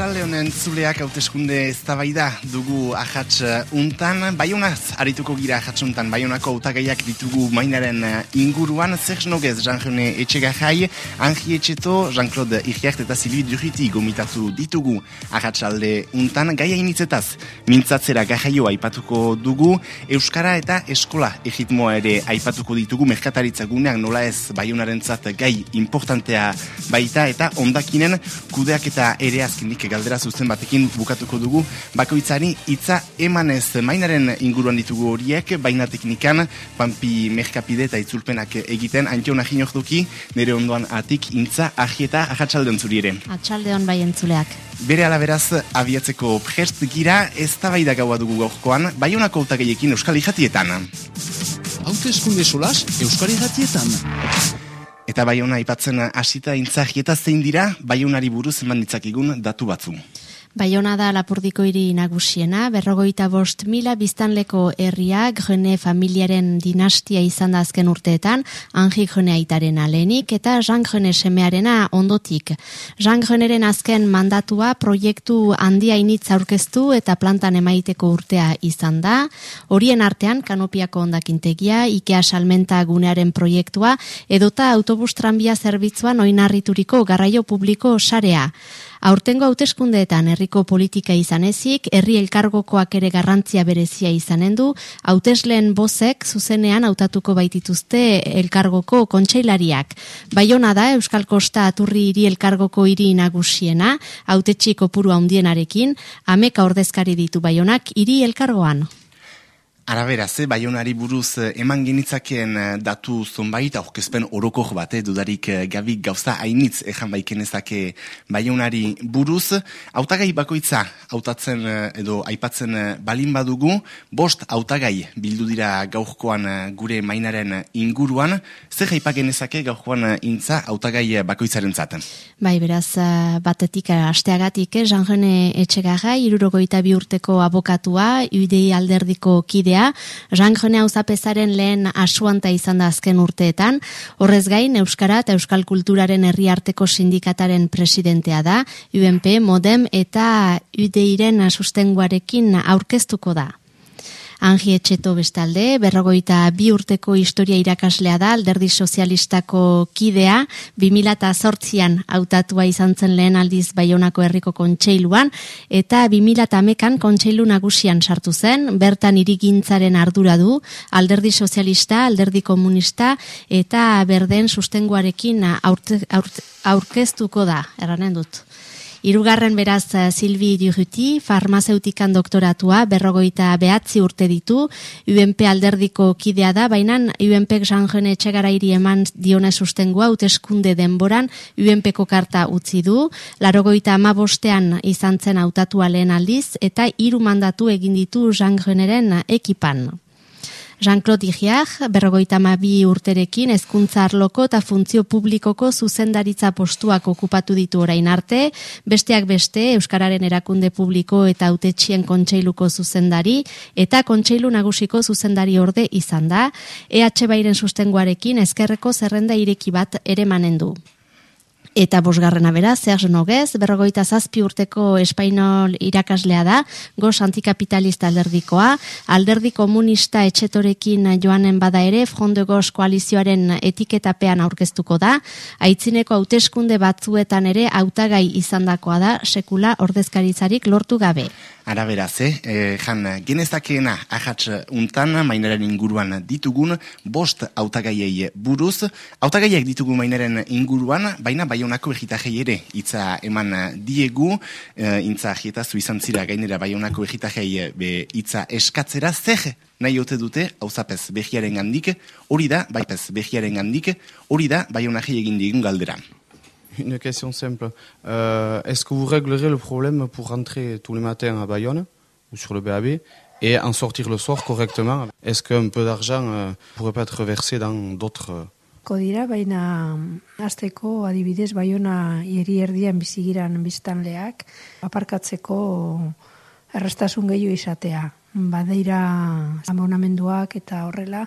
Atxalde honen zuleak hauteskunde eztabaida dugu ahats uh, untan. Baionaz, arituko gira ahats untan, baionako autagaiak ditugu mainaren uh, inguruan. Zer nogez, Jean-René Etxegajai, Angi Etxeto, Jean-Claude Iriart eta Silvi Duriti gomitatu ditugu ahatsalde untan. Gaia initzetaz, mintzatzera gajaio aipatuko dugu, Euskara eta Eskola egitmoa ere aipatuko ditugu, merkataritza gunean nola ez baionaren gai importantea baita eta ondakinen kudeak eta ere azkenik galdera zuzen batekin bukatuko dugu. Bakoitzari hitza emanez mainaren inguruan ditugu horiek baina teknikan pampi merkapide eta itzulpenak egiten. Antxona jinok duki nire ondoan atik intza ahieta ahatsaldeon zuri ere. Atxaldeon bai entzuleak. Bere alaberaz abiatzeko prest gira ez da gaua dugu gaurkoan baionako utagaiekin euskal ijatietan Haute eskunde solas euskal ijatietan Eta baiona aipatzen hasita intzagi eta zein dira baiunari buruz eman ditzakigun datu batzu. Baiona da lapurdiko hiri nagusiena, berrogoita bost mila biztanleko herriak jene familiaren dinastia izan da azken urteetan, anji jene aitaren alenik eta Jean jene semearena ondotik. Jean jeneren azken mandatua proiektu handia initz aurkeztu eta plantan emaiteko urtea izan da. Horien artean, kanopiako ondakintegia, Ikea salmenta gunearen proiektua, edota autobus tranbia zerbitzuan oinarrituriko garraio publiko sarea. Aurtengo hauteskundeetan herriko politika izan ezik, herri elkargokoak ere garrantzia berezia izanen du, hautesleen bozek zuzenean hautatuko baitituzte elkargoko kontseilariak. Baiona da Euskal Kosta aturri hiri elkargoko hiri nagusiena, hautetxi kopuru handienarekin, ameka ordezkari ditu baionak hiri elkargoan. Arabera, ze baionari buruz eh, eman genitzakeen eh, datu zonbait, aurkezpen oroko bate, dudarik eh, gabik gauza hainitz ejan baikenezake baionari buruz. Autagai bakoitza, hautatzen edo aipatzen balin badugu, bost autagai bildu dira gaurkoan gure mainaren inguruan, ze jaipak genezake gaurkoan intza autagai bakoitzaren zaten? Bai, beraz, batetik asteagatik, eh, Jean-Gene Etxegaga, irurogoita bi urteko abokatua, UDI alderdiko kidea, dira, Jean Gene Auzapezaren lehen asuanta izan da azken urteetan, horrez gain Euskara eta Euskal Kulturaren herriarteko sindikataren presidentea da, UNP, Modem eta UDIren sustenguarekin aurkeztuko da. Angi Etxeto bestalde, berrogoita bi urteko historia irakaslea da, alderdi sozialistako kidea, 2008an hautatua izan zen lehen aldiz Baionako herriko kontseiluan, eta 2008an kontseilu nagusian sartu zen, bertan irigintzaren ardura du, alderdi sozialista, alderdi komunista, eta berden sustenguarekin aurkeztuko da, eranen dut. Irugarren beraz eh, Silvi Duruti, farmazeutikan doktoratua, berrogoita behatzi urte ditu, UNP alderdiko kidea da, baina UNP Jean etxegara iri eman dione sustengua, uteskunde denboran, UNPko karta utzi du, larogoita ama bostean izan zen autatua lehen aldiz, eta hiru mandatu egin ditu Jean ekipan. Jean-Claude Igiar, berrogoita mabi urterekin, ezkuntza arloko eta funtzio publikoko zuzendaritza postuak okupatu ditu orain arte, besteak beste, Euskararen erakunde publiko eta autetxien kontseiluko zuzendari, eta kontseilu nagusiko zuzendari orde izan da, EH Bairen sustengoarekin ezkerreko zerrenda ireki bat ere manen du. Eta bosgarrena bera, Serge Noguez, berrogoita zazpi urteko espainol irakaslea da, goz antikapitalista alderdikoa, alderdi komunista etxetorekin joanen bada ere, Fronde Goz koalizioaren etiketapean aurkeztuko da, aitzineko hauteskunde batzuetan ere hautagai izandakoa da, sekula ordezkaritzarik lortu gabe. Ara beraz, eh? Jan, genezakeena ahats untan, mainaren inguruan ditugun, bost autagaiei buruz. Autagaiek ditugu mainaren inguruan, baina baionako egitajei ere hitza eman diegu, e, intza ahietazu izan zira gainera baionako egitajei be hitza eskatzera, zer nahi ote dute, hauzapez behiaren gandik, hori da, baipez behiaren gandik, hori da, baionajei egin digun galderan. Une question simple. Euh, Est-ce que vous réglerez le problème pour rentrer tous les matins à Bayonne ou sur le BAB et en sortir le soir correctement? Est-ce qu'un peu d'argent euh, pourrait pas être versé dans d'autres... Kodira, baina azteko adibidez Bayona hiri erdian bizigiran biztanleak aparkatzeko errestasun gehiago izatea. Badeira abonamenduak eta horrela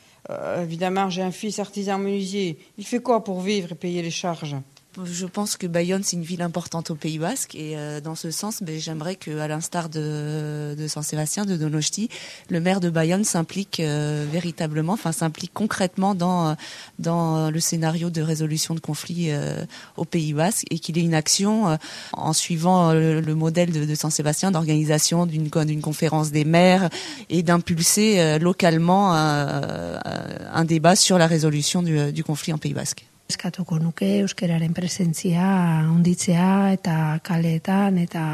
Euh, évidemment, j'ai un fils artisan menuisier. Il fait quoi pour vivre et payer les charges? Je pense que Bayonne c'est une ville importante au Pays Basque et euh, dans ce sens, ben, j'aimerais que, à l'instar de, de Saint-Sébastien, de Donosti, le maire de Bayonne s'implique euh, véritablement, enfin s'implique concrètement dans le scénario de résolution de conflits euh, au Pays Basque et qu'il ait une action en suivant le, le modèle de, de Saint-Sébastien d'organisation d'une d'une conférence des maires et d'impulser localement un débat sur la résolution du conflit en Pays Basque. Eskatuko nuke euskeraren presentzia onditzea eta kaleetan eta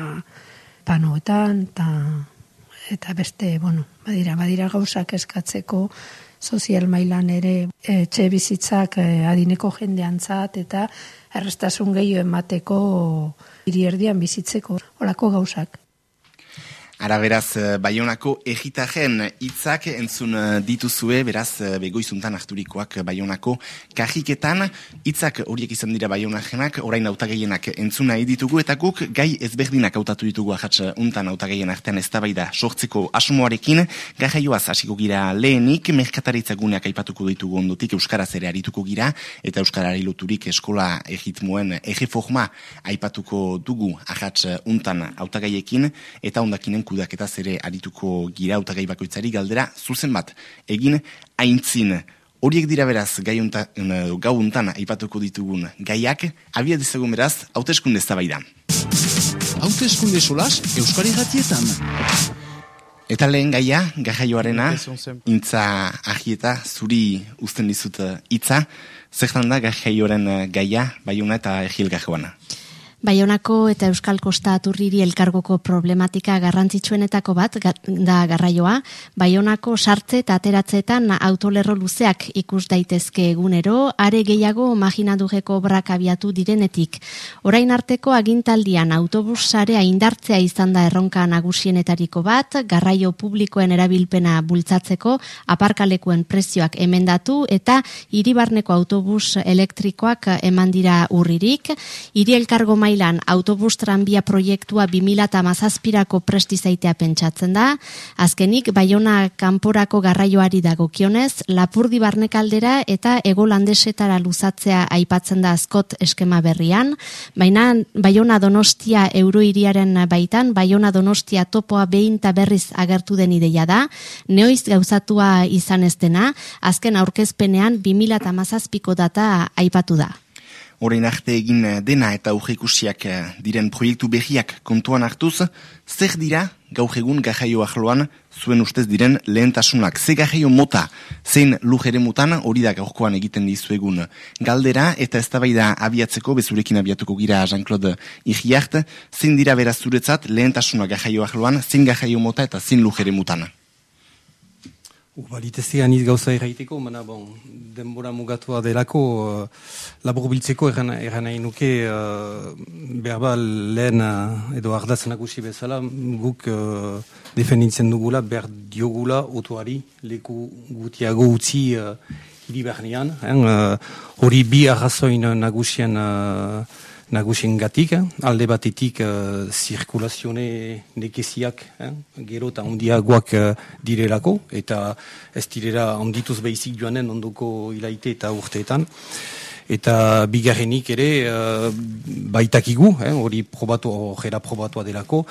panoetan eta eta beste, bueno, badira, badira gauzak eskatzeko sozial mailan ere etxe bizitzak eh, adineko jendeantzat eta errestasun gehiago emateko hiri erdian bizitzeko olako gauzak. Ara beraz, eh, Baionako egitaren hitzak entzun eh, dituzue, beraz, eh, begoizuntan harturikoak Baionako kajiketan, hitzak horiek izan dira Baionakenak, orain autagaienak entzun nahi ditugu, eta guk gai ezberdinak hautatu ditugu ahatz untan autagaien artean ez da sortzeko asumoarekin, gajaioaz hasiko gira lehenik, merkataritza guneak aipatuko ditugu ondotik, Euskaraz ere arituko gira, eta Euskarari loturik eskola egitmoen egeforma aipatuko dugu ahatz untan autagaiekin, eta ondakinen kudaketa zere arituko gira gai bakoitzari galdera zuzen bat egin aintzin. Horiek dira beraz gai unta, gau untan aipatuko ditugun gaiak, abia dizagun beraz, hauteskunde ez da bai da. Hauteskunde solas, Euskari Gatietan. Eta lehen gaia, gajaioarena, intza ahieta, zuri uzten dizut hitza, zertan da gajaioaren gaia, baiuna eta egil gajoana. Baionako eta Euskal Kosta Aturriri elkargoko problematika garrantzitsuenetako bat da garraioa. Baionako sartze eta ateratzeetan autolerro luzeak ikus daitezke egunero, are gehiago maginadugeko brak abiatu direnetik. Orain arteko agintaldian autobus sarea indartzea izan da erronka nagusienetariko bat, garraio publikoen erabilpena bultzatzeko, aparkalekuen prezioak emendatu eta hiribarneko autobus elektrikoak eman dira urririk. Hiri elkargo mailan autobus tranbia proiektua 2017ko prestizaitea pentsatzen da. Azkenik Baiona kanporako garraioari dagokionez, Lapurdi barnekaldera eta Ego Landesetara luzatzea aipatzen da azkot eskema berrian, baina Baiona Donostia euroiriaren baitan Baiona Donostia topoa behin ta berriz agertu den ideia da. Neoiz gauzatua izan ez dena, azken aurkezpenean 2017ko data aipatu da. Horein arte egin eh, dena eta aurreikusiak eh, diren proiektu behiak kontuan hartuz, zer dira gaur egun gajaio ahloan zuen ustez diren lehentasunak. Ze gajaio mota, zein lujere mutan hori da gaurkoan egiten dizuegun galdera eta ez da abiatzeko bezurekin abiatuko gira Jean-Claude Igiart, zein dira beraz zuretzat lehentasunak gajaio ahloan, zein gajaio mota eta zein lujere mutan. Balitezte aniz gauza erraiteko, mana bon, denbora mugatua delako uh, labur biltzeko erran, nahi nuke uh, berba lehen uh, edo ardaz nagusi bezala guk uh, defenditzen dugula ber diogula otuari leku gutiago utzi uh, hiri bernean. Hori uh, bi arrazoin nagusien uh, nagusien gatik, alde batetik uh, zirkulazione nekeziak, eh, gero eta ondiagoak uh, direlako, eta ez direla ondituz behizik joanen ondoko hilaite eta urteetan. Eta bigarrenik ere uh, baitakigu, eh, hori probatu, horrela probatua delako,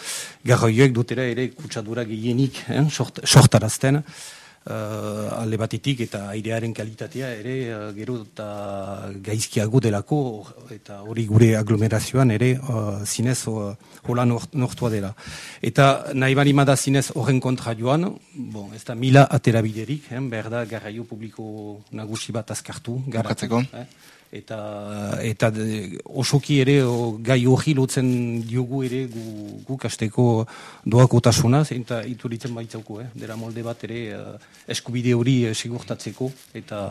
garroioek dutera ere kutsadura gehienik eh, sortarazten, uh, alde batetik eta airearen kalitatea ere uh, gero eta gaizkiago delako eta hori gure aglomerazioan ere uh, zinez uh, hola nortua dela. Eta nahi bali mada zinez horren kontra joan, bon, ez da mila aterabiderik, eh, behar da garraio publiko nagusi bat azkartu. Garatzeko. Eh? Eta eta osoki ere gai hori lotzen diogu ere gu, gu kasteko doakotasuna eta ituritzen baitzauko, eh? dera molde bat ere uh, eskubide hori uh, sigurtatzeko eta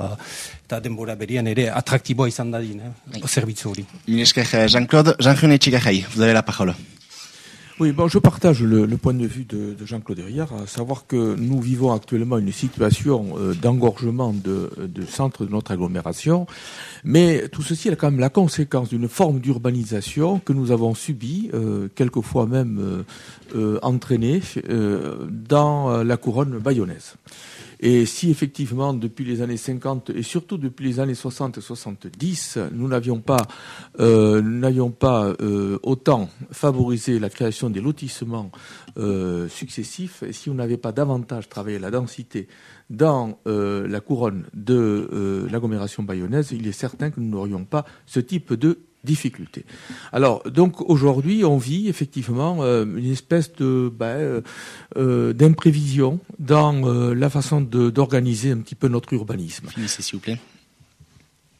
eta denbora berian ere atraktiboa izan dadin, eh? zerbitzu hori. Jean-Claude, Jean-Claude Tchigahay, vous avez la parole. Oui, bon, je partage le, le point de vue de, de Jean-Claude Derrière, à savoir que nous vivons actuellement une situation euh, d'engorgement de, de centres de notre agglomération, mais tout ceci est quand même la conséquence d'une forme d'urbanisation que nous avons subie, euh, quelquefois même euh, euh entraînée, euh, dans la couronne bayonnaise. Et si effectivement, depuis les années 50 et surtout depuis les années 60 et 70, nous n'avions pas, euh, n'avions pas euh, autant favorisé la création des lotissements euh, successifs, et si on n'avait pas davantage travaillé la densité dans la couronne de l'agglomération bayonnaise, il est certain que nous n'aurions pas ce type de difficultés. Alors, donc aujourd'hui, on vit effectivement euh, une espèce de ben, euh, euh, d'imprévision dans euh, la façon d'organiser un petit peu notre urbanisme. Finissez, s'il vous plaît.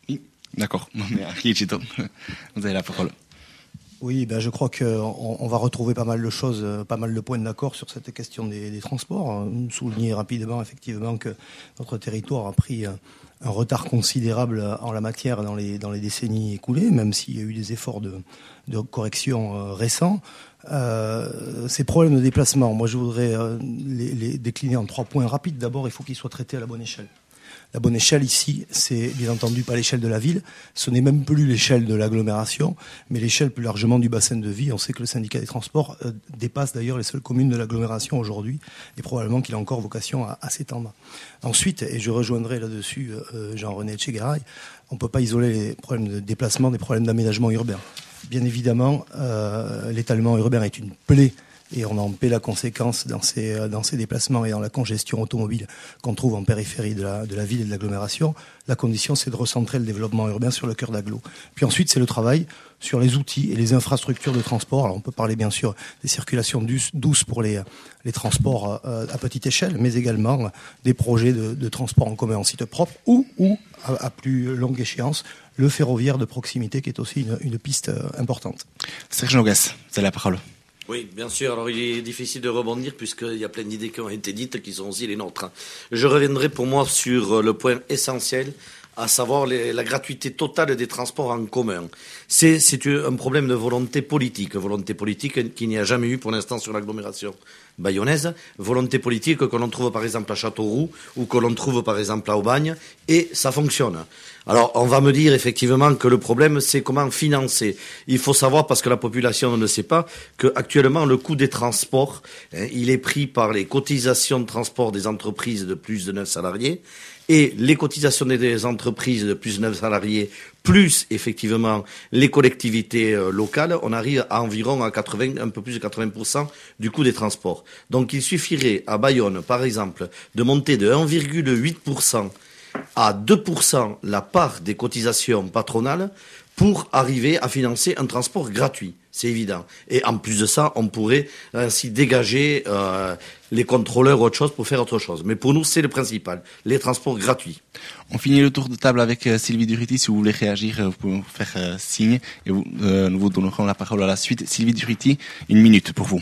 Oui, d'accord. Vous avez la parole. Oui, ben je crois qu'on on va retrouver pas mal de choses, pas mal de points d'accord sur cette question des, des transports. Souligner rapidement effectivement que notre territoire a pris un retard considérable en la matière dans les, dans les décennies écoulées, même s'il y a eu des efforts de, correction euh, récents. Euh, ces problèmes de déplacement, moi je voudrais euh, les décliner en trois points rapides. D'abord, il faut qu'ils soient traités à la bonne échelle. La bonne échelle ici, c'est bien entendu pas l'échelle de la ville, ce n'est même plus l'échelle de l'agglomération, mais l'échelle plus largement du bassin de vie. On sait que le syndicat des transports euh, dépasse d'ailleurs les seules communes de l'agglomération aujourd'hui, et probablement qu'il a encore vocation à, s'étendre. Ensuite, et je rejoindrai là-dessus euh, Jean-René Tchegaray, on ne peut pas isoler les problèmes de déplacement des problèmes d'aménagement urbain. Bien évidemment, euh, l'étalement urbain est une plaie et on en paie la conséquence dans ces, euh, dans ces déplacements et dans la congestion automobile qu'on trouve en périphérie de la, de la ville et de l'agglomération. La condition, c'est de recentrer le développement urbain sur le cœur d'agglo. Puis ensuite, c'est le travail sur les outils et les infrastructures de transport. Alors on peut parler bien sûr des circulations douces pour les, les transports euh, à petite échelle, mais également des projets de, de transport en commun en site propre ou, ou à, plus longue échéance, le ferroviaire de proximité qui est aussi une, une piste euh, importante. Serge Nogas, c'est la parole. Oui, bien sûr. Alors, il est difficile de rebondir puisqu'il y a plein d'idées qui ont été dites qui sont aussi les nôtres. Je reviendrai pour moi sur le point essentiel, à savoir la gratuité totale des transports en commun. C'est un problème de volonté politique, volonté politique qu'il n'y a jamais eu pour l'instant sur l'agglomération bayonnaise, volonté politique que l'on trouve par exemple à Châteauroux ou que l'on trouve par exemple à Aubagne, et ça fonctionne. Alors, on va me dire effectivement que le problème, c'est comment financer. Il faut savoir, parce que la population ne sait pas, que actuellement le coût des transports, hein, il est pris par les cotisations de transport des entreprises de plus de 9 salariés et les cotisations des entreprises de plus de 9 salariés, plus effectivement les collectivités euh, locales, on arrive à environ à 80, un peu plus de 80% du coût des transports. Donc il suffirait à Bayonne, par exemple, de monter de 1,8% à 2% la part des cotisations patronales pour arriver à financer un transport gratuit. C'est évident. Et en plus de ça, on pourrait ainsi dégager euh, les contrôleurs ou autre chose pour faire autre chose. Mais pour nous, c'est le principal, les transports gratuits. On finit le tour de table avec euh, Sylvie Duriti. Si vous voulez réagir, euh, vous pouvez faire euh, signe et nous vous donnerons la parole à la suite. Sylvie Duriti, une minute pour vous.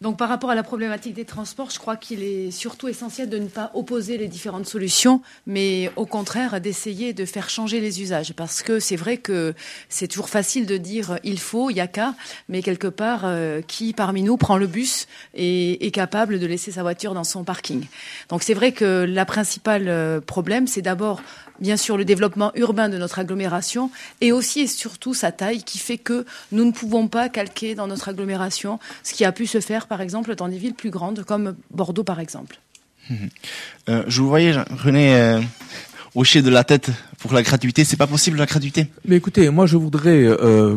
Donc par rapport à la problématique des transports, je crois qu'il est surtout essentiel de ne pas opposer les différentes solutions, mais au contraire d'essayer de faire changer les usages. Parce que c'est vrai que c'est toujours facile de dire il faut, il y a qu'à, mais quelque part, euh, qui parmi nous prend le bus et est capable de laisser sa voiture dans son parking? Donc c'est vrai que la principale euh, problème, c'est d'abord bien sûr le développement urbain de notre agglomération et aussi et surtout sa taille qui fait que nous ne pouvons pas calquer dans notre agglomération ce qui a pu se faire par exemple dans des villes plus grandes comme Bordeaux par exemple. Euh, je vous voyais, René, euh, hocher de la tête pour la gratuité. C'est pas possible la gratuité Mais écoutez, moi je voudrais euh,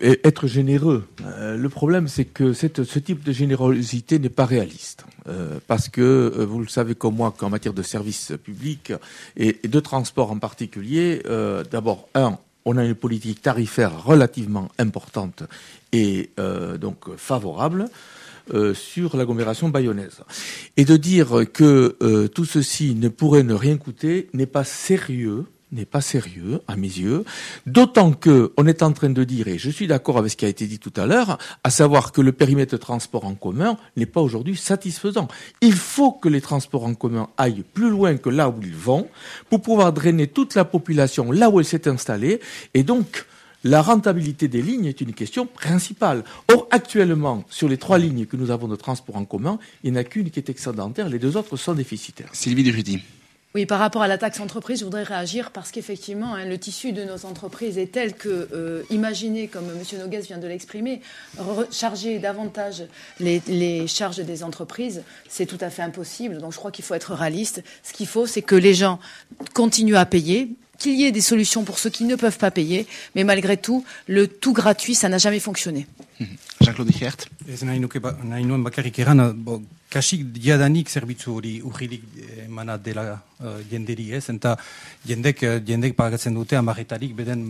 être généreux. Euh, le problème, c'est que ce type de générosité n'est pas réaliste. Euh, parce que vous le savez comme moi qu'en matière de services publics et, et de transport en particulier, d'abord, un, on a une politique tarifaire relativement importante et donc favorable. Euh, sur l'agglomération bayonnaise. Et de dire que euh, tout ceci ne pourrait ne rien coûter n'est pas sérieux n'est pas sérieux à mes yeux, d'autant que on est en train de dire, et je suis d'accord avec ce qui a été dit tout à l'heure, à savoir que le périmètre de transport en commun n'est pas aujourd'hui satisfaisant. Il faut que les transports en commun aillent plus loin que là où ils vont pour pouvoir drainer toute la population là où elle s'est installée, et donc la rentabilité des lignes est une question principale. Or, actuellement, sur les trois lignes que nous avons de transport en commun, il n'y en a qu'une qui est excédentaire, les deux autres sont déficitaires. Sylvie Duruti. Oui, par rapport à la taxe entreprise, je voudrais réagir parce qu'effectivement, hein, le tissu de nos entreprises est tel que, euh, imaginer, comme M. Nogues vient de l'exprimer, charger davantage les, les, charges des entreprises, c'est tout à fait impossible. Donc je crois qu'il faut être réaliste. Ce qu'il faut, c'est que les gens continuent à payer, qu'il y ait des solutions pour ceux qui ne peuvent pas payer, mais malgré tout, le tout gratuit, ça n'a jamais fonctionné. Jean-Claude Hiert. Ez nahi nuke ba, nahi nuen bakarrik eran, bo, kasik diadanik zerbitzu hori urrilik emana dela uh, jenderi ez, eta jendek, jendek pagatzen dute amarretarik beden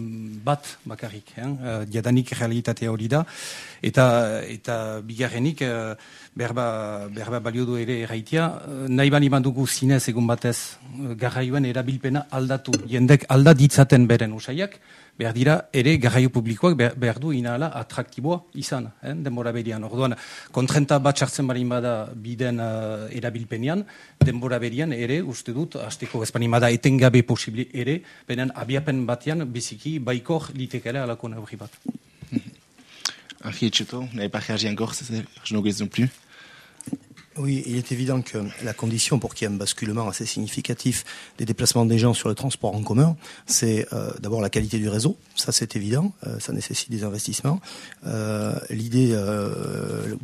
bat bakarrik, eh? uh, diadanik realitatea hori da, eta, eta bigarrenik uh, berba, berba balio du ere erraitia, uh, nahi bani dugu zinez egun batez uh, garraioen erabilpena aldatu, jendek alda ditzaten beren usaiak, behar dira ere garraio publikoak behar, du inala atraktiboa izan, eh, denbora berian. Orduan, kontrenta bat sartzen barin bada biden uh, erabilpenian, denbora berian ere, uste dut, azteko ezpanin bada etengabe posibili ere, benen abiapen batean biziki baikor litekele alako neurri bat. Archietxeto, n'avez pas réagi encore, je n'en non plus. Oui, il est évident que la condition pour qu'il y ait un basculement assez significatif des déplacements des gens sur le transport en commun, c'est euh, d'abord la qualité du réseau, ça c'est évident, euh, ça nécessite des investissements. Euh, L'idée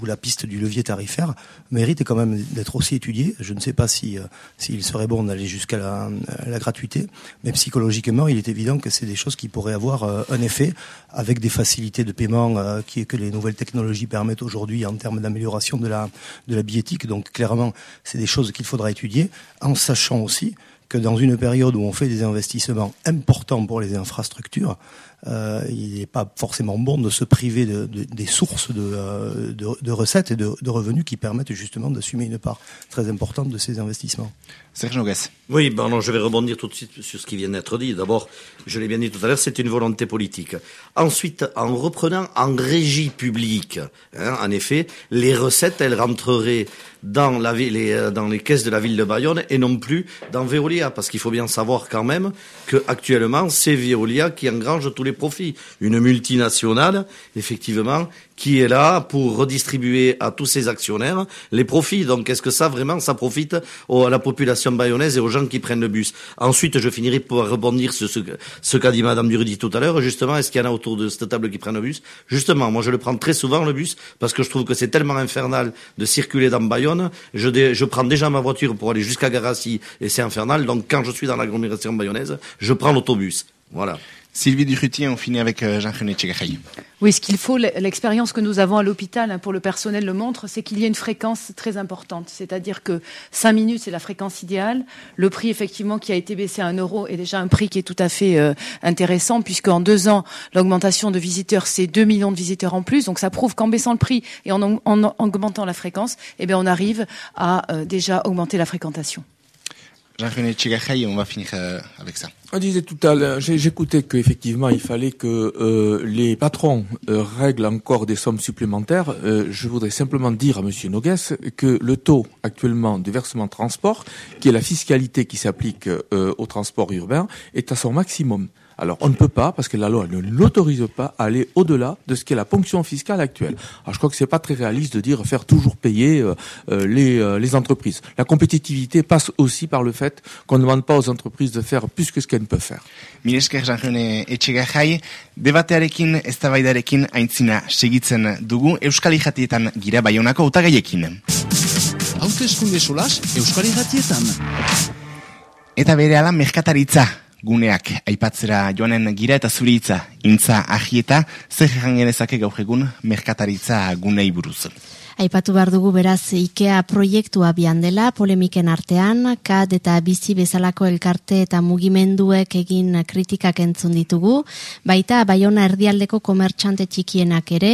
ou la piste du levier tarifaire mérite quand même d'être aussi étudiée. Je ne sais pas si s'il serait bon d'aller jusqu'à la, gratuité, mais psychologiquement, il est évident que c'est des choses qui pourraient avoir un effet avec des facilités de paiement qui, que les nouvelles technologies permettent aujourd'hui en termes d'amélioration de la, de la donc clairement, c'est des choses qu'il faudra étudier, en sachant aussi que dans une période où on fait des investissements importants pour les infrastructures, euh, il n'est pas forcément bon de se priver de, de, des sources de, euh, de, recettes et de, revenus qui permettent justement d'assumer une part très importante de ces investissements. Serge Nogues. Oui, ben non, je vais rebondir tout de suite sur ce qui vient d'être dit. D'abord, je l'ai bien dit tout à l'heure, c'est une volonté politique. Ensuite, en reprenant en régie publique, hein, en effet, les recettes, elles rentreraient dans, la, les, euh, dans les caisses de la ville de Bayonne et non plus dans Veolia, parce qu'il faut bien savoir quand même que actuellement c'est Veolia qui engrange tous les profits. Une multinationale, effectivement, qui est là pour redistribuer à tous ses actionnaires les profits. Donc est-ce que ça vraiment ça profite à la population bayonnaise et aux gens qui prennent le bus? Ensuite, je finirai pour rebondir sur ce, ce qu'a dit Madame Durudi tout à l'heure. Justement, est-ce qu'il y en a autour de cette table qui prennent le bus? Justement, moi je le prends très souvent le bus parce que je trouve que c'est tellement infernal de circuler dans Bayonne. Je, je prends déjà ma voiture pour aller jusqu'à Garassi et c'est infernal. Donc quand je suis dans l'agglomération bayonnaise, je prends l'autobus. Voilà. Sylvie Durruti, on finit avec euh, Jean-René Tchegaray. Oui, ce qu'il faut, l'expérience que nous avons à l'hôpital hein, pour le personnel le montre, c'est qu'il y a une fréquence très importante. C'est-à-dire que 5 minutes, c'est la fréquence idéale. Le prix, effectivement, qui a été baissé à 1 euro est déjà un prix qui est tout à fait euh, intéressant, puisqu'en deux ans, l'augmentation de visiteurs, c'est 2 millions de visiteurs en plus. Donc ça prouve qu'en baissant le prix et en, augmentant la fréquence, eh bien, on arrive à euh, déjà augmenter la fréquentation. On va finir euh, avec ça. On disait tout à l'heure, j'écoutais qu'effectivement il fallait que euh, les patrons euh, règlent encore des sommes supplémentaires. je voudrais simplement dire à Monsieur Nogues que le taux actuellement de versement transport, qui est la fiscalité qui s'applique au transport urbain, est à son maximum. Alors on ne peut pas, parce que la loi ne l'autorise pas, à aller au-delà de ce qu'est la ponction fiscale actuelle. Alors je crois que c'est pas très réaliste de dire faire toujours payer euh, euh, les, euh, les entreprises. La compétitivité passe aussi par le fait qu'on ne demande pas aux entreprises de faire plus que ce qu'elles peuvent faire. Milesker Jean-René Etxegajai, debatearekin, eztabaidarekin aintzina segitzen dugu Euskal Jatietan gira baionako utagaiekin. Hautezkunde solas Euskal Jatietan. Eta bere ala merkataritza guneak aipatzera joanen gira eta zuri hitza, intza ahieta, zer jangenezake gaur egun merkataritza gunei buruz. Aipatu behar dugu beraz IKEA proiektua bian dela, polemiken artean, kat eta bizi bezalako elkarte eta mugimenduek egin kritikak entzun ditugu, baita baiona erdialdeko komertxante txikienak ere,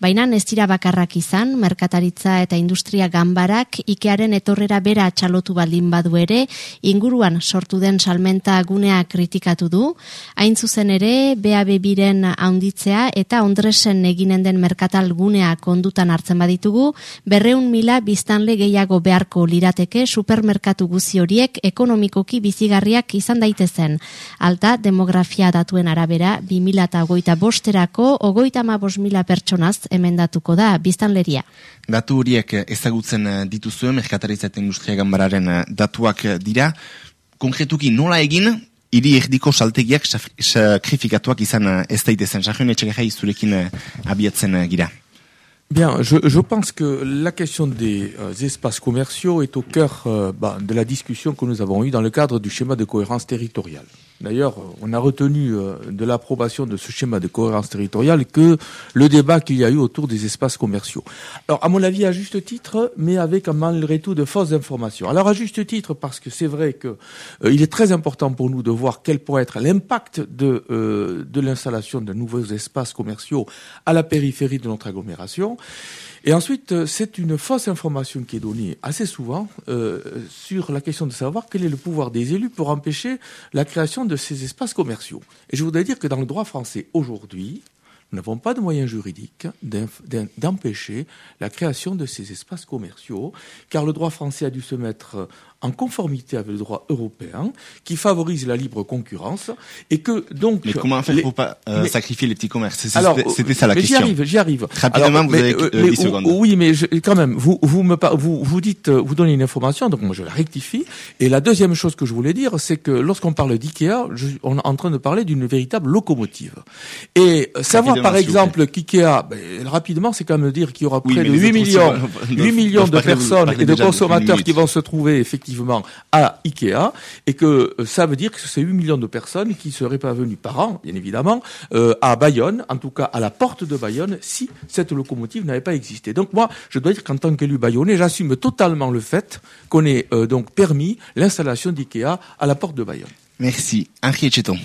baina ez dira bakarrak izan, merkataritza eta industria ganbarak Ikearen etorrera bera txalotu baldin badu ere, inguruan sortu den salmenta gunea kritikatu du, hain zuzen ere, BAB biren haunditzea eta ondresen eginen den merkatal gunea kondutan hartzen baditugu, berreun mila biztanle gehiago beharko lirateke supermerkatu guzi horiek ekonomikoki bizigarriak izan daitezen. Alta, demografia datuen arabera, 2000 eta ogoita bosterako, ogoita ma mila pertsonaz emendatuko da biztanleria. Datu horiek ezagutzen dituzuen, merkataritza eta industria gambararen datuak dira. Konkretuki nola egin, hiri erdiko saltegiak sakrifikatuak izan ez daitezen. Sarriun etxegarai zurekin abiatzen gira. Bien, je, pense que la question des euh, espaces commerciaux est au cœur euh, bah, de la discussion que nous avons eue dans le cadre du schéma de cohérence territoriale. D'ailleurs, on a retenu euh, de l'approbation de ce schéma de cohérence territoriale que le débat qu'il y a eu autour des espaces commerciaux. Alors, à mon avis, à juste titre, mais avec malgré tout de fausses informations. Alors, à juste titre, parce que c'est vrai que euh, est très important pour nous de voir quel pourrait être l'impact de, euh, de l'installation de nouveaux espaces commerciaux à la périphérie de notre agglomération. Et ensuite, euh, c'est une fausse information qui est donnée assez souvent euh, sur la question de savoir quel est le pouvoir des élus pour empêcher la création de ces espaces commerciaux. Et je voudrais dire que dans le droit français aujourd'hui, nous n'avons pas de moyens juridiques d'empêcher la création de ces espaces commerciaux, car le droit français a dû se mettre en conformité avec le droit européen, qui favorise la libre concurrence, et que donc... Mais comment faire les... pour pas euh, sacrifier les petits commerces? C'était ça la mais question. J'y arrive, j'y arrive. Rapidement, Alors, vous avez euh, 10 mais, secondes. Oui, mais je, quand même, vous, vous, me, vous, vous dites, vous donnez une information, donc moi je la rectifie. Et la deuxième chose que je voulais dire, c'est que lorsqu'on parle d'IKEA, on est en train de parler d'une véritable locomotive. Et savoir par exemple qu'IKEA, ben, rapidement, c'est quand même dire qu'il y aura près oui, de 8 millions, 8 millions de personnes et de consommateurs qui vont se trouver effectivement à Ikea et que euh, ça veut dire que c'est 8 millions de personnes qui seraient pas venues par an, bien évidemment, euh, à Bayonne, en tout cas à la porte de Bayonne, si cette locomotive n'avait pas existé. Donc moi, je dois dire qu'en tant qu'élu bayonnais, j'assume totalement le fait qu'on ait euh, donc permis l'installation d'Ikea à la porte de Bayonne. Merci. Henri Cheton.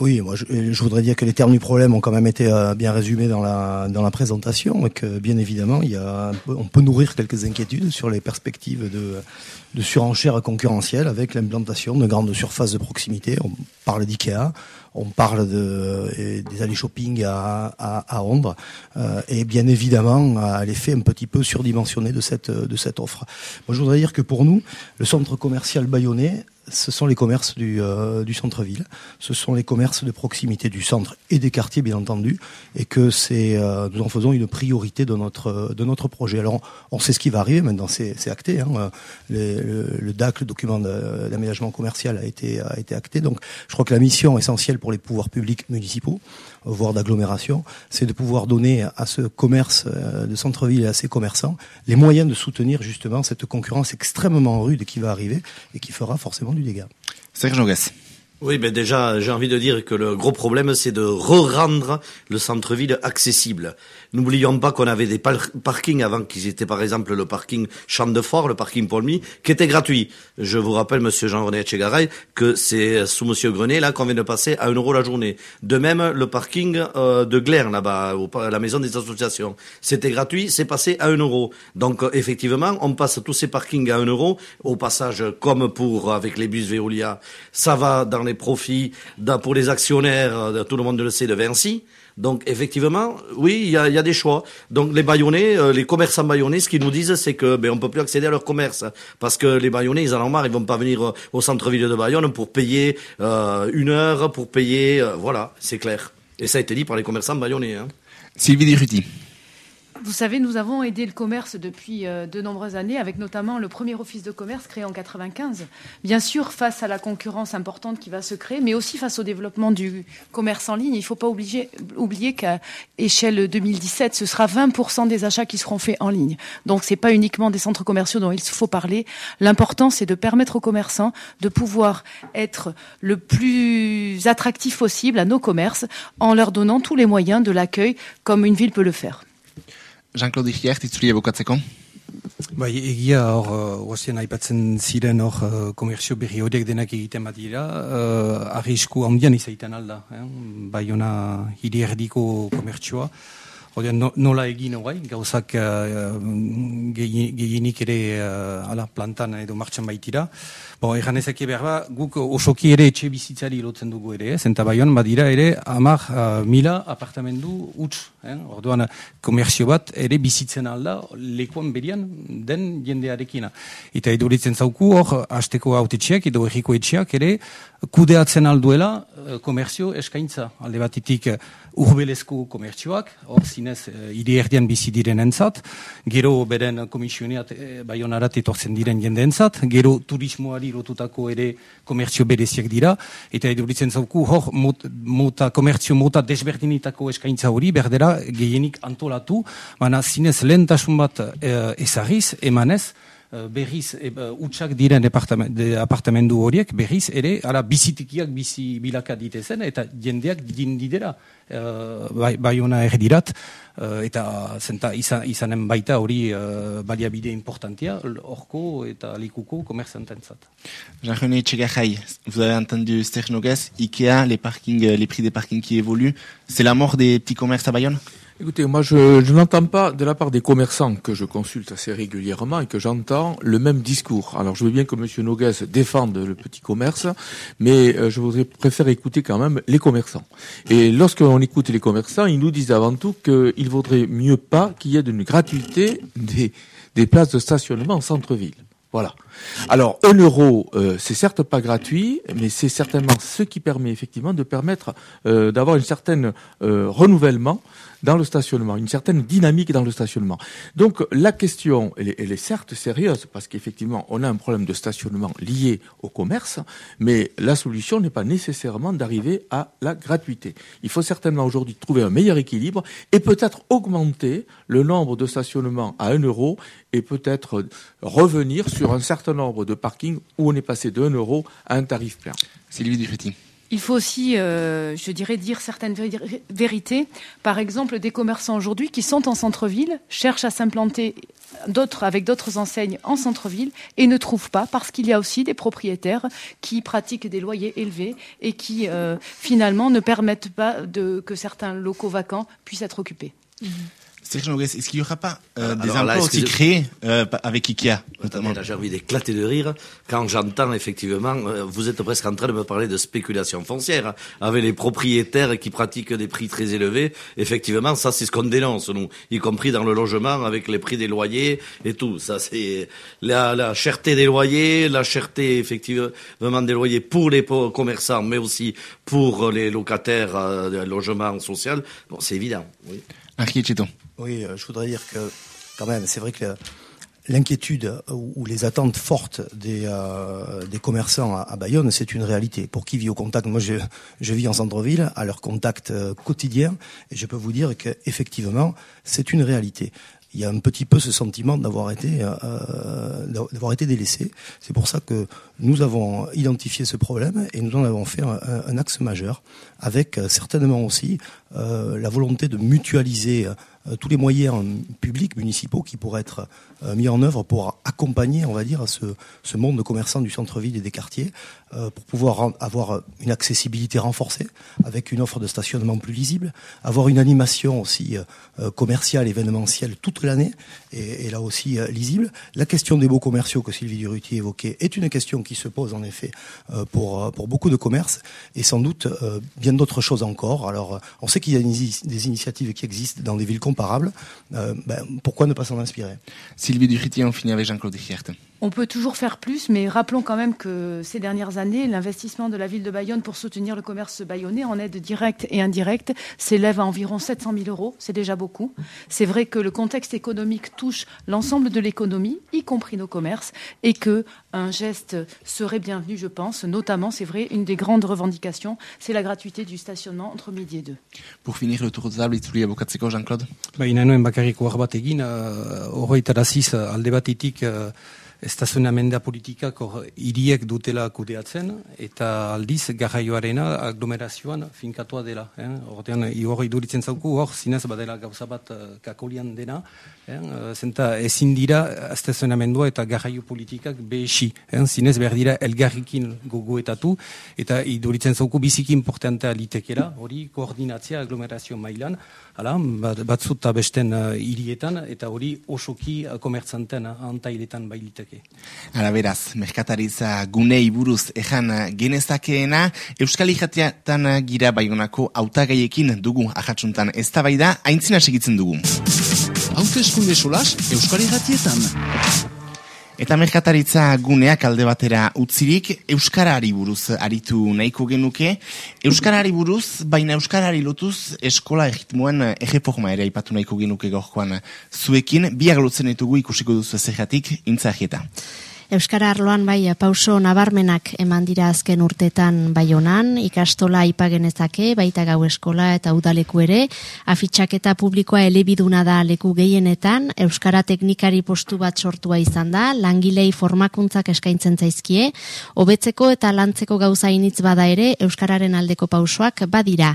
Oui, moi je, je, voudrais dire que les termes du problème ont quand même été euh, bien résumés dans la dans la présentation et que bien évidemment il y a on peut nourrir quelques inquiétudes sur les perspectives de de surenchère concurrentielle avec l'implantation de grandes surfaces de proximité. On parle d'IKEA, on parle de des allées shopping à à, à Londres euh, et bien évidemment à l'effet un petit peu surdimensionné de cette de cette offre. Moi je voudrais dire que pour nous le centre commercial bayonnais ce sont les commerces du, euh, du centre-ville, ce sont les commerces de proximité du centre et des quartiers bien entendu, et que c'est euh, nous en faisons une priorité de notre de notre projet. Alors on sait ce qui va arriver maintenant, c'est acté. Hein, le, DAC, le document d'aménagement commercial, a été a été acté. Donc je crois que la mission essentielle pour les pouvoirs publics municipaux, voire d'agglomération, c'est de pouvoir donner à ce commerce de centre-ville et à ces commerçants les moyens de soutenir justement cette concurrence extrêmement rude qui va arriver et qui fera forcément du. Serge Nogas. Oui, ben déjà, j'ai envie de dire que le gros problème, c'est de re-rendre le centre-ville accessible. N'oublions pas qu'on avait des par parkings avant qu'ils étaient, par exemple, le parking Champ de Fort, le parking Paulmy, qui était gratuit. Je vous rappelle, monsieur Jean-René Etchegaray, que c'est sous monsieur Grenet, là, qu'on vient de passer à 1 euro la journée. De même, le parking euh, de Glaire, là-bas, à la maison des associations. C'était gratuit, c'est passé à 1 euro. Donc, euh, effectivement, on passe tous ces parkings à 1 euro. Au passage, comme pour, avec les bus Veolia, ça va dans profits pour les actionnaires, tout le monde le sait, de Vinci. Donc effectivement, oui, il y a, des choix. Donc les Bayonnais, euh, les commerçants bayonnais, ce qu'ils nous disent, c'est que ben on peut plus accéder à leur commerce parce que les Bayonnais, ils en ont marre, ils vont pas venir euh, au centre-ville de Bayonne pour payer euh, une heure, pour payer, euh, voilà, c'est clair. Et ça a été dit par les commerçants bayonnais. Hein. Sylvie Diruti. Vous savez, nous avons aidé le commerce depuis euh, de nombreuses années, avec notamment le premier office de commerce créé en 95. Bien sûr, face à la concurrence importante qui va se créer, mais aussi face au développement du commerce en ligne, il ne faut pas oublier, oublier qu'à échelle 2017, ce sera 20% des achats qui seront faits en ligne. Donc, c'est pas uniquement des centres commerciaux dont il faut parler. L'important, c'est de permettre aux commerçants de pouvoir être le plus attractif possible à nos commerces en leur donnant tous les moyens de l'accueil comme une ville peut le faire. Jean-Claude Hiert, itzuli ebukatzeko. Bai, egia hor, uh, oazien aipatzen ziren hor, uh, komerzio berri horiek denak egiten bat dira, uh, arrisku handian izaiten alda, eh? bai ona hiri erdiko komertzioa. Hora, no, nola egin hori, gauzak uh, gehienik ere uh, ala, plantan edo martxan baitira. Bo, egan ezake behar ba, guk osoki ere etxe bizitzari lotzen dugu ere, eh? zenta baion, badira ere, amar uh, mila apartamendu utz. Eh? Orduan, komerzio bat ere bizitzen alda, lekuan berian den jendearekina. Eta eduritzen zauku hor, hasteko autetxeak edo erriko etxeak ere, kudeatzen alduela komerzio eskaintza. Alde batitik urbelezko komertzioak, hor zinez uh, iri erdian bizi diren entzat, gero beren komisioneat e, baionarat etortzen diren jende entzat, gero turismoari lotutako ere komertzio bereziak dira, eta eduritzen zauku hor mota, komertzio mota desberdinitako eskaintza hori, berdera gehienik antolatu, baina zinez lehentasun bat uh, ezarriz, emanez, Eh, berriz e, utxak diren apartamendu horiek berriz ere ara bizitikiak bizi bilaka ditezen eta jendeak dindidera uh, bai, bai ona erdirat eta zenta izan, izanen baita hori uh, baliabide importantia orko eta likuko komerzantentzat. Jean-René Tchegaray, vous avez entendu Sternogas, Ikea, les, parkings, les prix des parkings qui évoluent. C'est la mort des petits commerces à Bayonne? Écoutez, moi je, n'entends pas de la part des commerçants que je consulte assez régulièrement et que j'entends le même discours. Alors je veux bien que M. Nogues défende le petit commerce, mais euh, je voudrais préférer écouter quand même les commerçants. Et lorsqu'on écoute les commerçants, ils nous disent avant tout qu'il vaudrait mieux pas qu'il y ait une gratuité des, des places de stationnement en centre-ville. Voilà. Alors, un euro, euh, c'est certes pas gratuit, mais c'est certainement ce qui permet effectivement de permettre euh, d'avoir une certaine euh, renouvellement dans le stationnement, une certaine dynamique dans le stationnement. Donc la question, elle est, certes sérieuse parce qu'effectivement on a un problème de stationnement lié au commerce, mais la solution n'est pas nécessairement d'arriver à la gratuité. Il faut certainement aujourd'hui trouver un meilleur équilibre et peut-être augmenter le nombre de stationnements à 1 euro et peut-être revenir sur un certain nombre de parkings où on est passé de 1 euro à un tarif plein. Sylvie Dufetti. Il faut aussi, euh, je dirais, dire certaines vérités. Par exemple, des commerçants aujourd'hui qui sont en centre-ville cherchent à s'implanter d'autres avec d'autres enseignes en centre-ville et ne trouvent pas parce qu'il y a aussi des propriétaires qui pratiquent des loyers élevés et qui euh, finalement ne permettent pas de, que certains locaux vacants puissent être occupés. Mmh. Est-ce qu'il n'y aura pas euh, des emplois là, aussi créés euh, avec Ikea notamment Là, j'ai envie d'éclater de rire quand j'entends effectivement, euh, vous êtes presque en train de me parler de spéculation foncière avec les propriétaires qui pratiquent des prix très élevés. Effectivement, ça c'est ce qu'on dénonce nous, y compris dans le logement avec les prix des loyers et tout. Ça c'est la, la cherté des loyers, la cherté effectivement des loyers pour les commerçants, mais aussi pour les locataires euh, de logement social. Bon, c'est évident. Oui. Oui, euh, je voudrais dire que quand même, c'est vrai que l'inquiétude ou les attentes fortes des, euh, des commerçants à, Bayonne, c'est une réalité. Pour qui vit au contact, moi je, je vis en centre-ville, à leur contact euh, quotidien, et je peux vous dire qu'effectivement, c'est une réalité il y a un petit peu ce sentiment d'avoir été, été délaissé. C'est pour ça que nous avons identifié ce problème et nous en avons fait un, axe majeur, avec certainement aussi la volonté de mutualiser tous les moyens publics, municipaux qui pourraient être euh, mis en œuvre pour accompagner, on va dire, ce, monde de commerçants du centre-ville et des quartiers, euh, pour pouvoir avoir une accessibilité renforcée, avec une offre de stationnement plus lisible, avoir une animation aussi commerciale, événementielle toute l'année, et, là aussi lisible. La question des beaux commerciaux que Sylvie Durutier évoquait est une question qui se pose en effet pour, pour beaucoup de commerces, et sans doute bien d'autres choses encore. Alors, on sait qu'il y a des initiatives qui existent dans des villes comparables, euh, ben, pourquoi ne pas s'en inspirer? Sylvie Duriti, on finit avec Jean-Claude Hiert. On peut toujours faire plus, mais rappelons quand même que ces dernières années, l'investissement de la ville de Bayonne pour soutenir le commerce bayonnais en aide directe et indirecte s'élève à environ 700 000 euros. C'est déjà beaucoup. C'est vrai que le contexte économique touche l'ensemble de l'économie, y compris nos commerces, et que un geste serait bienvenu, je pense. Notamment, c'est vrai, une des grandes revendications, c'est la gratuité du stationnement entre midi et deux. Pour finir le tour de table, Jean-Claude egin, horretaraziz, alde batetik, estazionamendea politikak hor hiriek dutela kudeatzen, eta aldiz garraioarena aglomerazioan finkatua dela. Eh? Hortean, hor iduritzen zauku, hor zinez badela gauza bat uh, kakolian dena, eh? zenta ezin dira estazionamendua eta garraio politikak behesi. Eh? Zinez behar dira elgarrikin gogoetatu, eta iduritzen zauku biziki importantea litekera, hori koordinatzea aglomerazio mailan, Hala, batzut besten uh, hirietan eta hori osoki uh, komertzanten uh, antailetan bailiteke. Ara beraz, merkataritza gune buruz ejan uh, genezakeena, Euskal Ijatiatan uh, gira baionako autagaiekin dugu ahatsuntan ez da bai da, haintzina segitzen dugu. Haute eskunde solas, Euskal Ijatietan. Eta merkataritza guneak alde batera utzirik, Euskarari buruz aritu nahiko genuke. Euskarari buruz, baina Euskarari lotuz eskola egitmoen egeforma ere aipatu nahiko genuke gorkoan zuekin. Biak lotzen ditugu ikusiko duzu ezegatik, intzahieta. Euskara arloan bai pauso nabarmenak eman dira azken urtetan bai honan, ikastola ipagenezake, baita gau eskola eta udaleku ere, afitxaketa publikoa elebiduna da leku gehienetan, Euskara teknikari postu bat sortua izan da, langilei formakuntzak eskaintzen zaizkie, hobetzeko eta lantzeko gauza initz bada ere, Euskararen aldeko pausoak badira.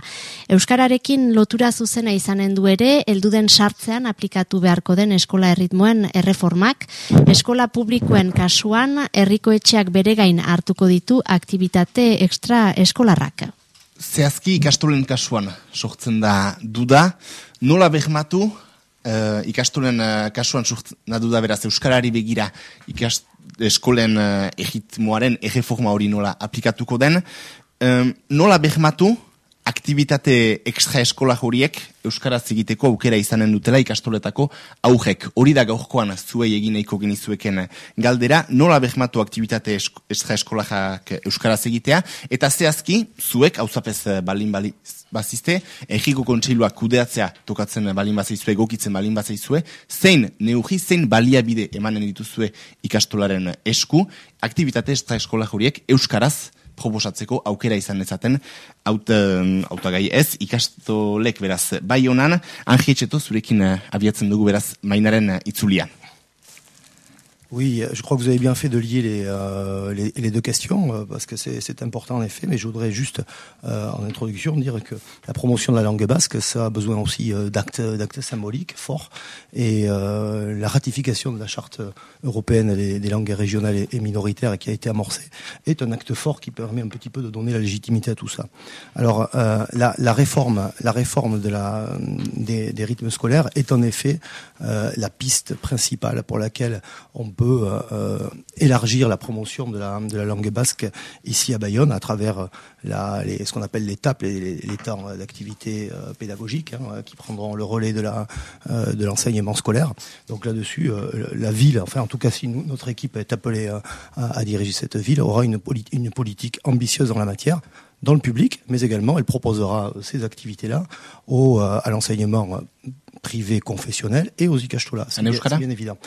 Euskararekin lotura zuzena izanen du ere, elduden sartzean aplikatu beharko den eskola erritmoen erreformak, eskola publikoen kasu kasuan, herriko etxeak bere gain hartuko ditu aktivitate extra eskolarrak. Zehazki ikastolen kasuan sortzen da duda, nola behmatu uh, ikastolen uh, kasuan sortzen da duda beraz Euskarari begira ikast, eskolen egitmoaren egeforma hori nola aplikatuko den, nola behmatu aktivitate extra eskola horiek euskaraz egiteko aukera izanen dutela ikastoletako aurrek. Hori da gaurkoan zuei egin nahiko genizueken galdera, nola behmatu aktivitate extra eskolajak euskaraz egitea, eta zehazki, zuek, hauzapez balin bali, bazizte, egiko kontseiluak kudeatzea tokatzen balin bazaizue, gokitzen balin bazaizue, zein neuhi, zein baliabide emanen dituzue ikastolaren esku, aktivitate extra eskola horiek euskaraz proposatzeko aukera izan ezaten autagai ez ikastolek beraz bai honan angietxeto zurekin eh, abiatzen dugu beraz mainaren itzulia. Oui, je crois que vous avez bien fait de lier les, euh, les, deux questions, euh, parce que c'est important en effet, mais je voudrais juste, euh, en introduction, dire que la promotion de la langue basque, ça a besoin aussi d'actes symboliques forts, et la ratification de la charte européenne des, langues régionales et, minoritaires qui a été amorcée est un acte fort qui permet un petit peu de donner la légitimité à tout ça. Alors, la, la, réforme, la réforme des, des rythmes scolaires est en effet la piste principale pour laquelle on peut euh, euh, élargir la promotion de la, de la langue basque ici à Bayonne à travers la, les, ce qu'on appelle les TAP, les, les temps d'activité euh, pédagogique, hein, qui prendront le relais de la de l'enseignement scolaire. Donc là-dessus, la ville, enfin en tout cas si nous, notre équipe est appelée à, à, diriger cette ville, aura une, une politique ambitieuse en la matière dans le public, mais également elle proposera ces activités-là au, à l'enseignement privé confessionnel et aux Ikastola. C'est bien évident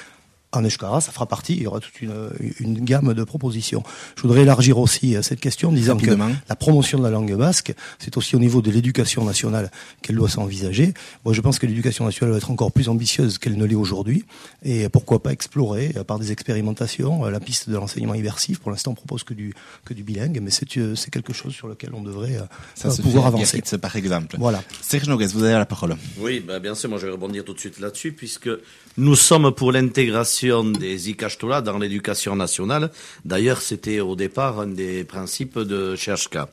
en Eshkara, ça fera partie, il y aura toute une, une gamme de propositions. Je voudrais élargir aussi euh, cette question en disant que la promotion de la langue basque, c'est aussi au niveau de l'éducation nationale qu'elle doit s'envisager. Moi, je pense que l'éducation nationale doit être encore plus ambitieuse qu'elle ne l'est aujourd'hui. Et pourquoi pas explorer, euh, par des expérimentations, euh, la piste de l'enseignement immersif. Pour l'instant, on propose que du, que du bilingue, mais c'est quelque chose sur lequel on devrait ça pouvoir avancer. par exemple. Voilà. Serge Nogues, vous avez la parole. Oui, bah, bien sûr, moi je vais rebondir tout de suite là-dessus, puisque nous sommes pour l'intégration des Ikastola dans l'éducation nationale. D'ailleurs, c'était au départ un des principes de Cherchka.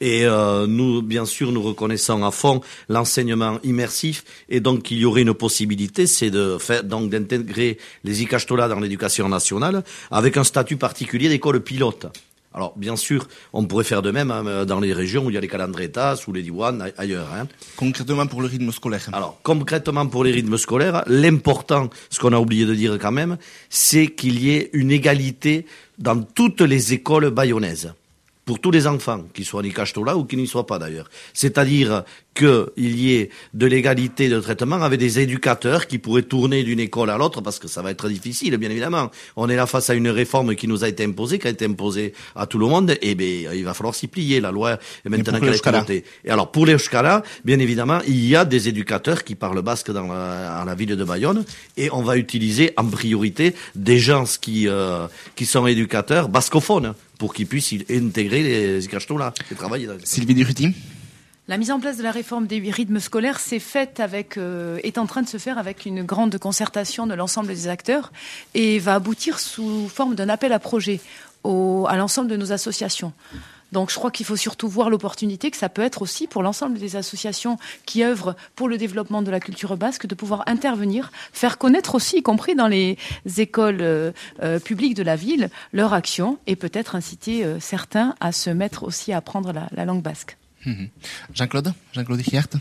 Et euh, nous, bien sûr, nous reconnaissons à fond l'enseignement immersif, et donc il y aurait une possibilité, c'est de faire donc d'intégrer les Ikastola dans l'éducation nationale avec un statut particulier d'école pilote. Alors, bien sûr, on pourrait faire de même hein, dans les régions où il y a les calendretas ou les diwan ailleurs. Hein. Concrètement pour le rythme scolaire. Alors, concrètement pour les rythmes scolaires, l'important, ce qu'on a oublié de dire quand même, c'est qu'il y ait une égalité dans toutes les écoles bayonnaises pour tous les enfants, qu'ils soient en Ikastola ou qu'ils n'y soient pas d'ailleurs. C'est-à-dire qu'il y ait de l'égalité de traitement avec des éducateurs qui pourraient tourner d'une école à l'autre parce que ça va être difficile, bien évidemment. On est là face à une réforme qui nous a été imposée, qui a été imposée à tout le monde, et bien, il va falloir s'y plier. La loi est maintenant qu'elle est. Et alors, pour les Euskara, bien évidemment, il y a des éducateurs qui parlent basque dans la, la ville de Bayonne, et on va utiliser en priorité des gens qui, euh, qui sont éducateurs bascophones pour qu'ils puissent intégrer les là et travailler. Sylvie Duruti la mise en place de la réforme des rythmes scolaires s'est faite avec, euh, est en train de se faire avec une grande concertation de l'ensemble des acteurs et va aboutir sous forme d'un appel à projet à l'ensemble de nos associations. Donc je crois qu'il faut surtout voir l'opportunité que ça peut être aussi pour l'ensemble des associations qui œuvrent pour le développement de la culture basque de pouvoir intervenir, faire connaître aussi, y compris dans les écoles euh, euh, publiques de la ville, leur action et peut-être inciter certains à se mettre aussi à apprendre la langue basque. Mhm. Jean-Claude, Jean-Claude Hiert,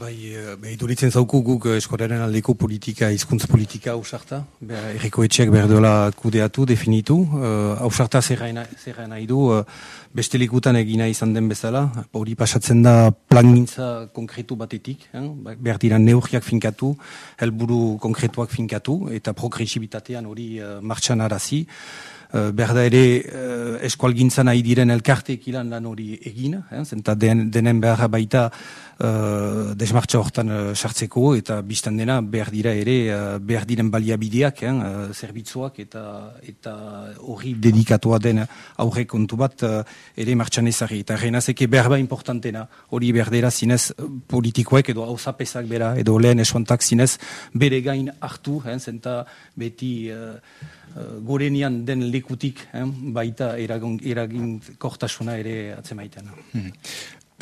Bai, e, bai iduritzen zauku guk eh, eskoraren aldeko politika, hizkuntz politika ausarta. Erriko etxeak behar duela kudeatu, definitu. Uh, ausarta zerra nahi du, uh, beste likutan egina izan den bezala. Hori pasatzen da plangintza konkretu batetik. Eh? Behar dira neurriak finkatu, helburu konkretuak finkatu, eta progresibitatean hori uh, martxan arazi. Uh, berda ere uh, eskualgintzan nahi diren elkartek ilan lan hori egin, eh? zenta den, denen behar baita uh, desmartza hortan uh, sartzeko eta biztan dena behar dira ere uh, behar diren baliabideak, eh, uh, zerbitzuak eta eta hori dedikatua den aurre kontu bat uh, ere martxan ezari. Eta renazeke behar ba importantena hori behar dira zinez politikoek edo hausapezak bera edo lehen esuantak zinez bere gain hartu, eh, zenta beti uh, uh, gorenian den lekutik eh, baita eragin kortasuna ere atzemaiten. Hmm.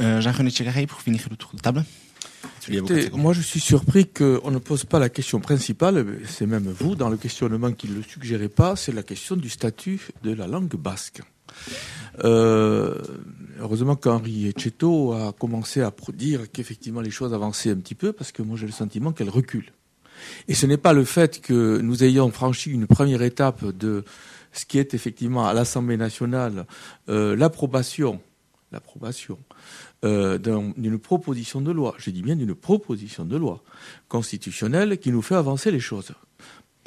Euh, Jean-René Tchegaray, pour finir le tour de table. Écoutez, moi, je suis surpris qu'on ne pose pas la question principale, c'est même vous, dans le questionnement qui ne le suggérait pas, c'est la question du statut de la langue basque. Euh, heureusement qu'Henri Etcheto a commencé à dire qu'effectivement les choses avançaient un petit peu, parce que moi j'ai le sentiment qu'elles reculent. Et ce n'est pas le fait que nous ayons franchi une première étape de ce qui est effectivement à l'Assemblée nationale euh, l'approbation, l'approbation euh, d'une proposition de loi, je dis bien d'une proposition de loi constitutionnelle qui nous fait avancer les choses.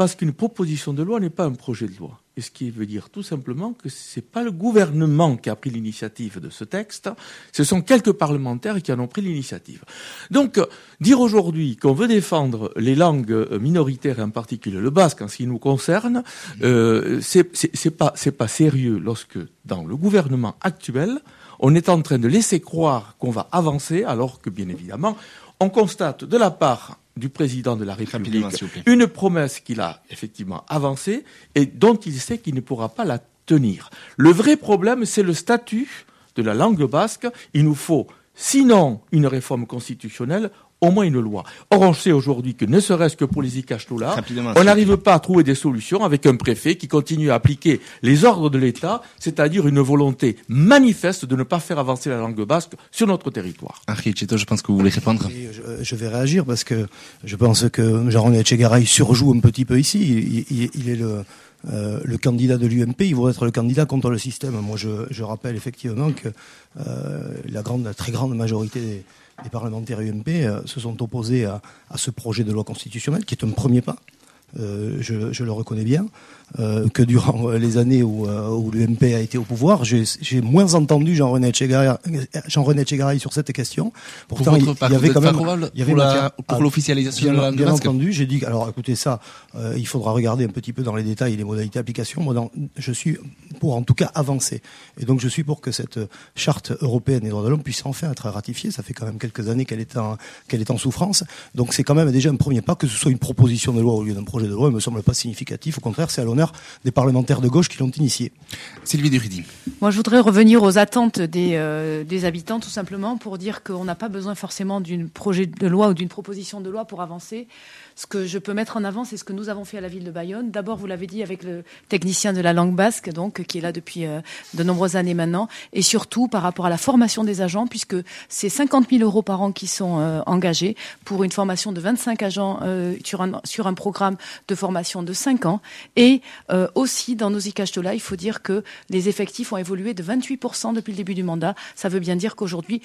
Parce qu'une proposition de loi n'est pas un projet de loi. Et ce qui veut dire tout simplement que ce n'est pas le gouvernement qui a pris l'initiative de ce texte, ce sont quelques parlementaires qui en ont pris l'initiative. Donc, dire aujourd'hui qu'on veut défendre les langues minoritaires, et en particulier le basque en ce qui nous concerne, euh, c'est pas, pas sérieux lorsque, dans le gouvernement actuel, on est en train de laisser croire qu'on va avancer, alors que, bien évidemment, on constate de la part du président de la République une promesse qu'il a effectivement avancée et dont il sait qu'il ne pourra pas la tenir. Le vrai problème, c'est le statut de la langue basque. Il nous faut, sinon une réforme constitutionnelle, au moins une loi. Or, on sait aujourd'hui que ne serait-ce que pour les Icachtoula, on n'arrive pas à trouver des solutions avec un préfet qui continue à appliquer les ordres de l'État, c'est-à-dire une volonté manifeste de ne pas faire avancer la langue basque sur notre territoire. Henri je pense que vous voulez répondre. Je, vais réagir parce que je pense que Jean-René Etchegaray surjoue un petit peu ici. Il, est le, euh, le candidat de l'UMP, il voudrait être le candidat contre le système. Moi, je, rappelle effectivement que euh, la grande, la très grande majorité des, les parlementaires UMP euh, se sont opposés à, ce projet de loi constitutionnelle, qui est un premier pas. Euh, je, le reconnais bien. Euh, que durant euh, les années où, euh, où l'UMP a été au pouvoir, j'ai moins entendu Jean-René Tchegaray, Jean sur cette question. Pourtant, il, y avait quand même, il y avait pour l'officialisation de la Bien entendu, j'ai dit, alors écoutez ça, euh, il faudra regarder un petit peu dans les détails les modalités d'application. Moi, dans, je suis pour en tout cas avancer. Et donc, je suis pour que cette charte européenne des droits de l'homme puisse enfin être ratifiée. Ça fait quand même quelques années qu'elle est en, qu'elle est en souffrance. Donc, c'est quand même déjà un premier pas que ce soit une proposition de loi au lieu d'un projet de loi. Il me semble pas significatif. Au contraire, c'est à l'honneur des parlementaires de gauche qui l'ont initié. Sylvie Duridi. Moi, je voudrais revenir aux attentes des, euh, des habitants, tout simplement, pour dire qu'on n'a pas besoin forcément d'un projet de loi ou d'une proposition de loi pour avancer. Ce que je peux mettre en avant, c'est ce que nous avons fait à la ville de Bayonne. D'abord, vous l'avez dit, avec le technicien de la langue basque, donc, qui est là depuis euh, de nombreuses années maintenant, et surtout par rapport à la formation des agents, puisque c'est 50 000 euros par an qui sont euh, engagés pour une formation de 25 agents sur, un, sur un programme de formation de 5 ans. Et euh, aussi, dans nos ICACHTOLA, il faut dire que les effectifs ont évolué de 28% depuis le début du mandat. Ça veut bien dire qu'aujourd'hui,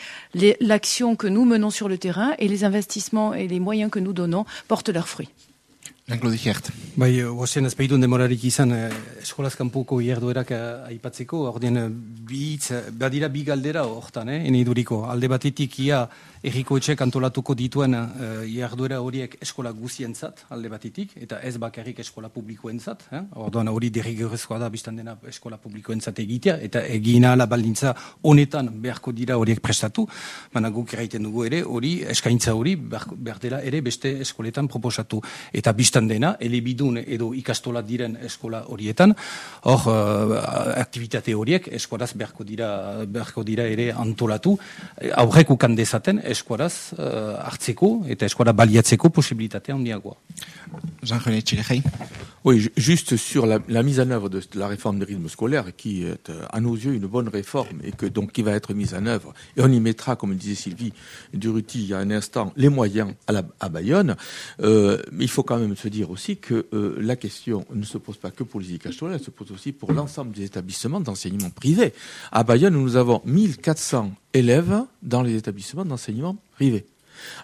l'action que nous menons sur le terrain et les investissements et les moyens que nous donnons portent leurs fruits. Jean-Claude Gert. Bai, oazen ez behitun demorarik izan eh, eskolaz kanpoko iarduerak eh, aipatzeko, ordien eh, bitz, badira bi galdera hortan, eh, ene iduriko. Alde batetik ia erriko etxek antolatuko dituen uh, iarduera horiek eskola guzientzat, alde batetik, eta ez bakarrik eskola publikoentzat. Eh? Orduan hori derrigorrezkoa da biztan dena eskola publikoentzat egitea, eta egina ala baldintza honetan beharko dira horiek prestatu, baina guk erraiten dugu ere, hori eskaintza hori behar dela ere beste eskoletan proposatu. Eta biztan dena, elebidun edo ikastola diren eskola horietan, hor uh, aktivitate horiek eskolaz beharko dira, beharko dira ere antolatu, aurrek ukan dezaten eskuaraz uh, hartzeko eta eskuara baliatzeko posibilitatea handiagoa. Jean-René Oui, juste sur la, la, mise en œuvre de la réforme des rythmes scolaires, qui est euh, à nos yeux une bonne réforme et que donc qui va être mise en œuvre. Et on y mettra, comme disait Sylvie Duruti il y a un instant, les moyens à, la, à Bayonne. Euh, mais il faut quand même se dire aussi que euh, la question ne se pose pas que pour les ICACHTOL, elle se pose aussi pour l'ensemble des établissements d'enseignement privé. À Bayonne, nous avons 1400 élèves dans les établissements d'enseignement privé.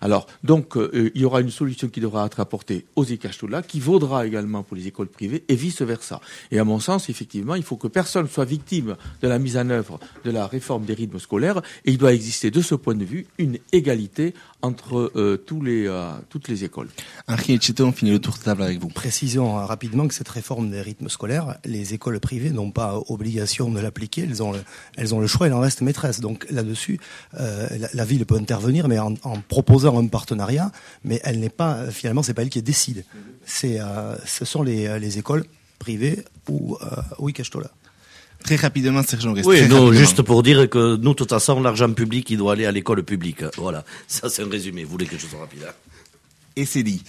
Alors, donc, euh, il y aura une solution qui devra être apportée aux là, qui vaudra également pour les écoles privées, et vice-versa. Et à mon sens, effectivement, il faut que personne soit victime de la mise en œuvre de la réforme des rythmes scolaires, et il doit exister, de ce point de vue, une égalité entre euh, tous les, euh, toutes les écoles. Henri Etcheto, on finit le tour de table avec vous. Précisons euh, rapidement que cette réforme des rythmes scolaires, les écoles privées n'ont pas obligation de l'appliquer, elles ont, le, elles ont le choix, elles en restent maîtresses. Donc là-dessus, euh, la, la, ville peut intervenir, mais en, en proposant un partenariat, mais elle n'est pas, finalement, c'est pas elle qui décide. C'est, euh, ce sont les, les écoles privées ou, euh, ou Icachtola. Très rapidement, Sergent Rest. Oui, non, juste pour dire que nous, de toute façon, l'argent public, il doit aller à l'école publique. Voilà, ça c'est un résumé. Vous voulez quelque chose de rapide hein? Ezedi.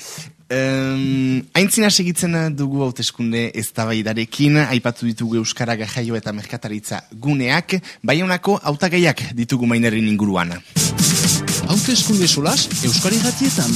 Um, aintzina segitzen dugu hauteskunde eztabaidarekin, aipatu ditugu Euskara Gajaio eta Merkataritza guneak, baionako hautagaiak ditugu mainerrin inguruan. Hauteskunde solas, Euskari ratietan.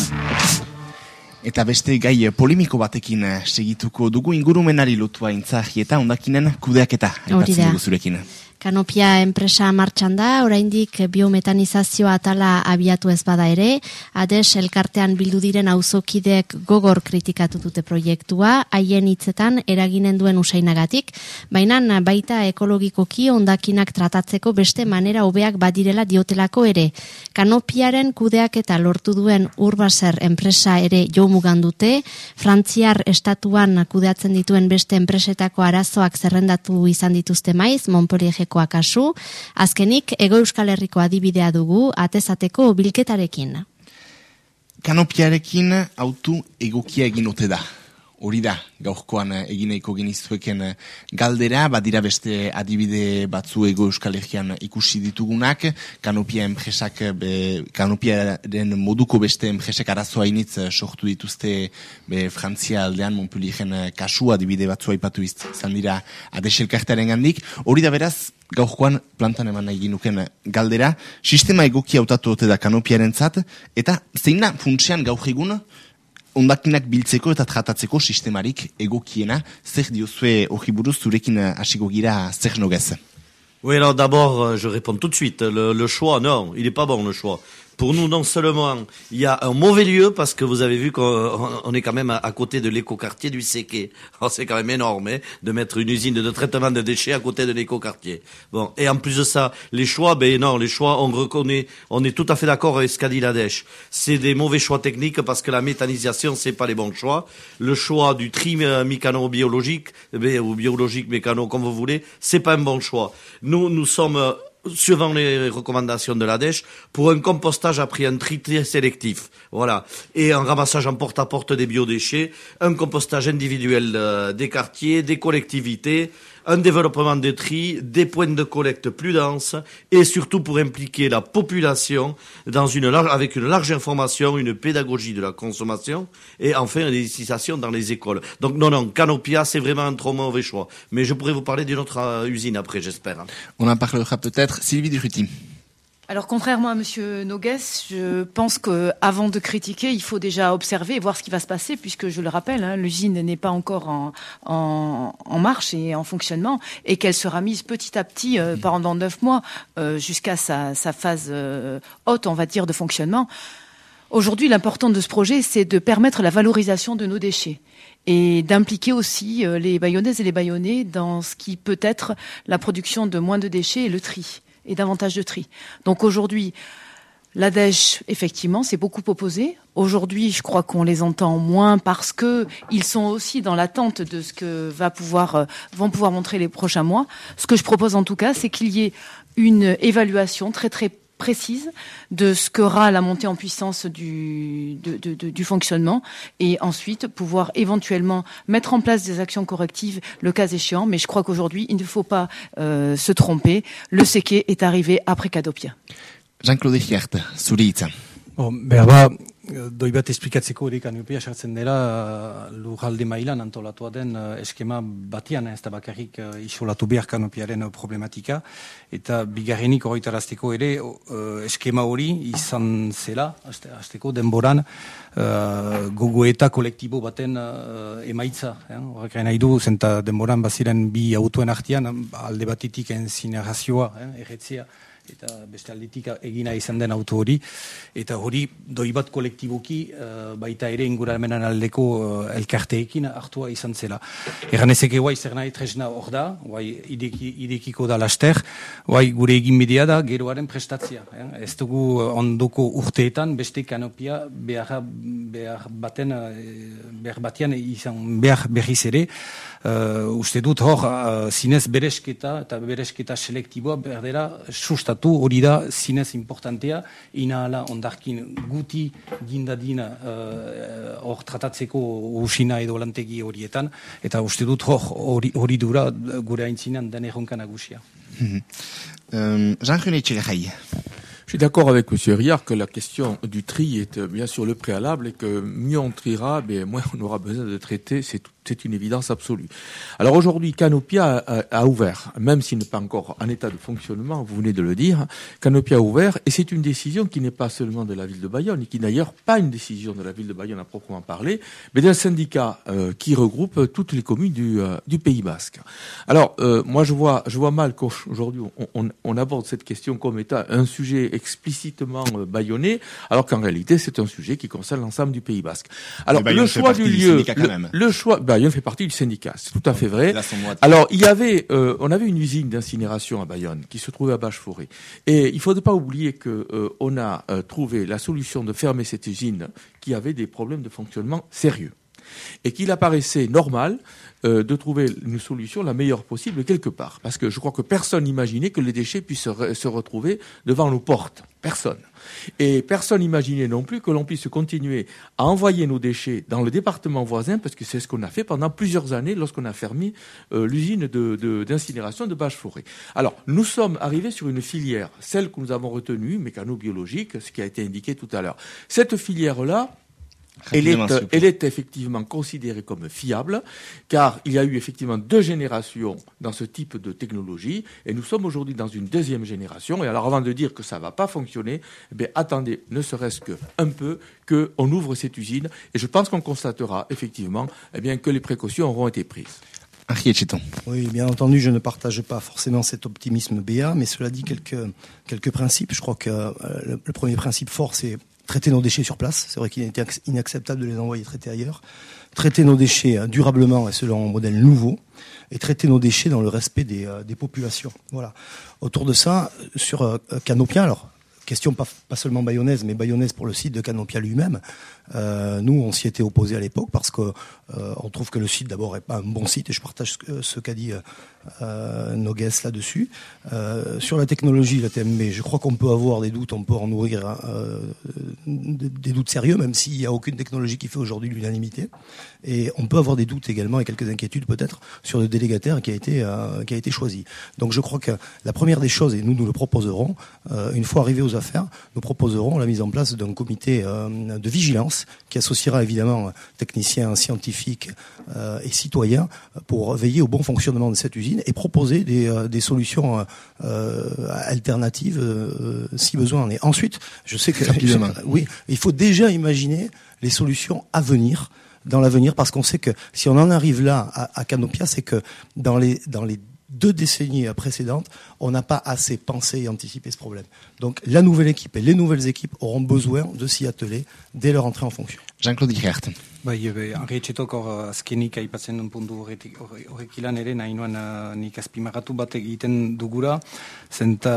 Eta beste gai polemiko batekin segituko dugu ingurumenari lotua intzahi eta ondakinen kudeaketa aipatzen dugu zurekin. Kanopia enpresa martxan da, oraindik biometanizazioa atala abiatu ez bada ere, ades elkartean bildu diren auzokideek gogor kritikatu dute proiektua, haien hitzetan eraginen duen usainagatik, baina baita ekologikoki ondakinak tratatzeko beste manera hobeak badirela diotelako ere. Kanopiaren kudeak eta lortu duen urbaser enpresa ere jomugan dute, Frantziar estatuan kudeatzen dituen beste enpresetako arazoak zerrendatu izan dituzte maiz, Montpellier kasu, azkenik ego euskal herriko adibidea dugu atezateko bilketarekin. Kanopiarekin autu egokia egin ote da. Hori da, gaurkoan egineiko genizueken galdera, badira beste adibide batzu ego euskal herrian ikusi ditugunak, kanopia enpresak, be, kanopiaren moduko beste enpresek arazoa initz sortu dituzte be, Frantzia aldean, Montpellieren kasu adibide batzu aipatu izan dira adeselkartaren gandik. Hori da beraz, gaurkoan plantan eman nahi ginuken galdera, sistema egokia hautatu ote da kanopiaren zat, eta zein da funtsean gaur egun, ondakinak biltzeko eta tratatzeko sistemarik egokiena, zer diozue hori buruz zurekin hasiko gira zer nogez? Oui, alors d'abord, je réponds tout de suite. Le, le choix, non, il n'est pas bon le choix. Pour nous, non seulement il y a un mauvais lieu parce que vous avez vu qu'on est quand même à, côté de l'écoquartier du. Alors c'est quand même énorme hein, de mettre une usine de traitement de déchets à côté de l'écoquartier. Bon, et en plus de ça, les choix, ben non, les choix, on reconnaît, on est tout à fait d'accord avec ce qu'a dit la Dèche. C'est des mauvais choix techniques parce que la méthanisation, c'est pas les bons choix. Le choix du tri mécano-biologique, ou biologique mécano, comme vous voulez, c'est pas un bon choix. Nous, nous sommes suivant les recommandations de l'ADECH, pour un compostage après un tri sélectif. Voilà. Et un ramassage en porte-à-porte des biodéchets, un compostage individuel euh, des quartiers, des collectivités, un développement de tri, des points de collecte plus denses et surtout pour impliquer la population dans une large, avec une large information, une pédagogie de la consommation et enfin une législation dans les écoles. Donc non, non, Canopia, c'est vraiment un trop mauvais choix. Mais je pourrais vous parler d'une autre euh, usine après, j'espère. On en parlera peut-être. Sylvie Duruti. Alors contrairement à Monsieur Nogues, je pense qu'avant de critiquer, il faut déjà observer et voir ce qui va se passer, puisque je le rappelle, hein, l'usine n'est pas encore en, en, en, marche et en fonctionnement, et qu'elle sera mise petit à petit euh, pendant neuf mois euh, jusqu'à sa, sa, phase euh, haute, on va dire, de fonctionnement. Aujourd'hui, l'important de ce projet, c'est de permettre la valorisation de nos déchets et d'impliquer aussi euh, les bayonnaises et les bayonnais dans ce qui peut être la production de moins de déchets et le tri et davantage de tri. Donc aujourd'hui, la dèche, effectivement, c'est beaucoup opposé. Aujourd'hui, je crois qu'on les entend moins parce que ils sont aussi dans l'attente de ce que euh, vont pouvoir montrer les prochains mois. Ce que je propose en tout cas, c'est qu'il y ait une évaluation très très précise de ce qu'aura la montée en puissance du, de, de, de, du fonctionnement et ensuite pouvoir éventuellement mettre en place des actions correctives le cas échéant. Mais je crois qu'aujourd'hui, il ne faut pas euh, se tromper. Le séqué est arrivé après Cadopia. Jean-Claude Bon, berba, doi bat esplikatzeko hori kanupia sartzen dela lurralde mailan antolatua den eskema batian ez da bakarrik uh, isolatu behar kanupiaren problematika eta bigarrenik horretarazteko ere eskema hori izan zela azteko denboran uh, gogoeta kolektibo baten uh, emaitza eh? horrek nahi du zenta denboran baziren bi autoen artian alde batitik enzinerazioa eh? erretzea eta beste alditik egina izan den auto hori, eta hori doi bat kolektiboki uh, baita ere inguramenan aldeko uh, elkarteekin hartua izan zela. Egan ezeke guai zer nahi tresna hor da, guai ideki, idekiko da laster, guai gure egin bidea da geroaren prestatzia. Eh? Ez dugu ondoko urteetan beste kanopia behar, behar baten, behar batian izan behar berriz ere, uh, uste dut hor uh, zinez beresketa eta beresketa selektiboa berdera sustatu hori da zinez importantea inahala ondarkin guti gindadina hor uh, tratatzeko usina edo lantegi horietan eta uste dut hor hori, hori dura gure haintzinan den erronka nagusia. um, Jean-René Je suis d'accord avec M. Riard que la question du tri est bien sûr le préalable et que mieux on triera, bien moins on aura besoin de traiter, c'est tout c'est une évidence absolue. Alors aujourd'hui, Canopia a, a, ouvert, même s'il n'est pas encore en état de fonctionnement, vous venez de le dire, Canopia a ouvert, et c'est une décision qui n'est pas seulement de la ville de Bayonne, et qui d'ailleurs pas une décision de la ville de Bayonne à proprement parler, mais d'un syndicat euh, qui regroupe toutes les communes du, euh, du Pays Basque. Alors, euh, moi je vois, je vois mal qu'aujourd'hui on, on, on, aborde cette question comme étant un sujet explicitement bayonnais, alors qu'en réalité c'est un sujet qui concerne l'ensemble du Pays Basque. Alors, le choix du lieu, le, le, choix, bah, Bayonne fait partie du syndicat, c'est tout à fait vrai. Alors, il y avait, euh, on avait une usine d'incinération à Bayonne qui se trouvait à Bâche-Forêt. Et il ne faut pas oublier que euh, on a euh, trouvé la solution de fermer cette usine qui avait des problèmes de fonctionnement sérieux. Et qu'il apparaissait normal de trouver une solution la meilleure possible quelque part. Parce que je crois que personne n'imaginait que les déchets puissent se, re se retrouver devant nos portes. Personne. Et personne n'imaginait non plus que l'on puisse continuer à envoyer nos déchets dans le département voisin, parce que c'est ce qu'on a fait pendant plusieurs années lorsqu'on a fermé euh, l'usine d'incinération de, de, de Bâche-Forêt. Alors, nous sommes arrivés sur une filière, celle que nous avons retenue, mécano-biologique, ce qui a été indiqué tout à l'heure. Cette filière-là, elle est, elle est, effectivement considérée comme fiable, car il y a eu effectivement deux générations dans ce type de technologie, et nous sommes aujourd'hui dans une deuxième génération. Et alors, avant de dire que ça ne va pas fonctionner, eh attendez, ne serait-ce qu'un peu, qu'on ouvre cette usine, et je pense qu'on constatera effectivement eh bien, que les précautions auront été prises. Oui, bien entendu, je ne partage pas forcément cet optimisme BA, mais cela dit quelques, quelques principes. Je crois que euh, le, le premier principe fort, c'est traiter nos déchets sur place. C'est vrai qu'il était inacceptable de les envoyer traiter ailleurs. Traiter nos déchets durablement et selon un modèle nouveau. Et traiter nos déchets dans le respect des, euh, populations. Voilà. Autour de ça, sur euh, Canopia, alors, question pas, pas seulement bayonnaise, mais bayonnaise pour le site de Canopia lui-même. Euh, nous, on s'y était opposé à l'époque parce que euh, on trouve que le site d'abord est pas un bon site et je partage ce, qu'a dit euh, Nogues là-dessus. Euh, sur la technologie, la TMB, je crois qu'on peut avoir des doutes, on peut en nourrir euh, des doutes sérieux, même s'il n'y a aucune technologie qui fait aujourd'hui l'unanimité. Et on peut avoir des doutes également et quelques inquiétudes peut-être sur le délégataire qui a été qui a été choisi. Donc je crois que la première des choses, et nous nous le proposerons, une fois arrivé aux à faire, nous proposerons la mise en place d'un comité euh, de vigilance qui associera évidemment techniciens, scientifiques euh, et citoyens pour veiller au bon fonctionnement de cette usine et proposer des, euh, des solutions alternatives si besoin en est. Ensuite, je sais que Rapidement. oui, il faut déjà imaginer les solutions à venir dans l'avenir parce qu'on sait que si on en arrive là à, à Canopia, c'est que dans les dans les deux décennies précédentes, on n'a pas assez pensé et anticipé ce problème. Donc la nouvelle équipe et les nouvelles équipes auront besoin de s'y atteler dès leur entrée en fonction. Jean-Claude Girert. Bai, ebe, arretxetok hor uh, azkenik aipatzen duen puntu horretik- horre- horrekilan ere, nahi nuen uh, nik azpimarratu bat egiten dugura, zenta,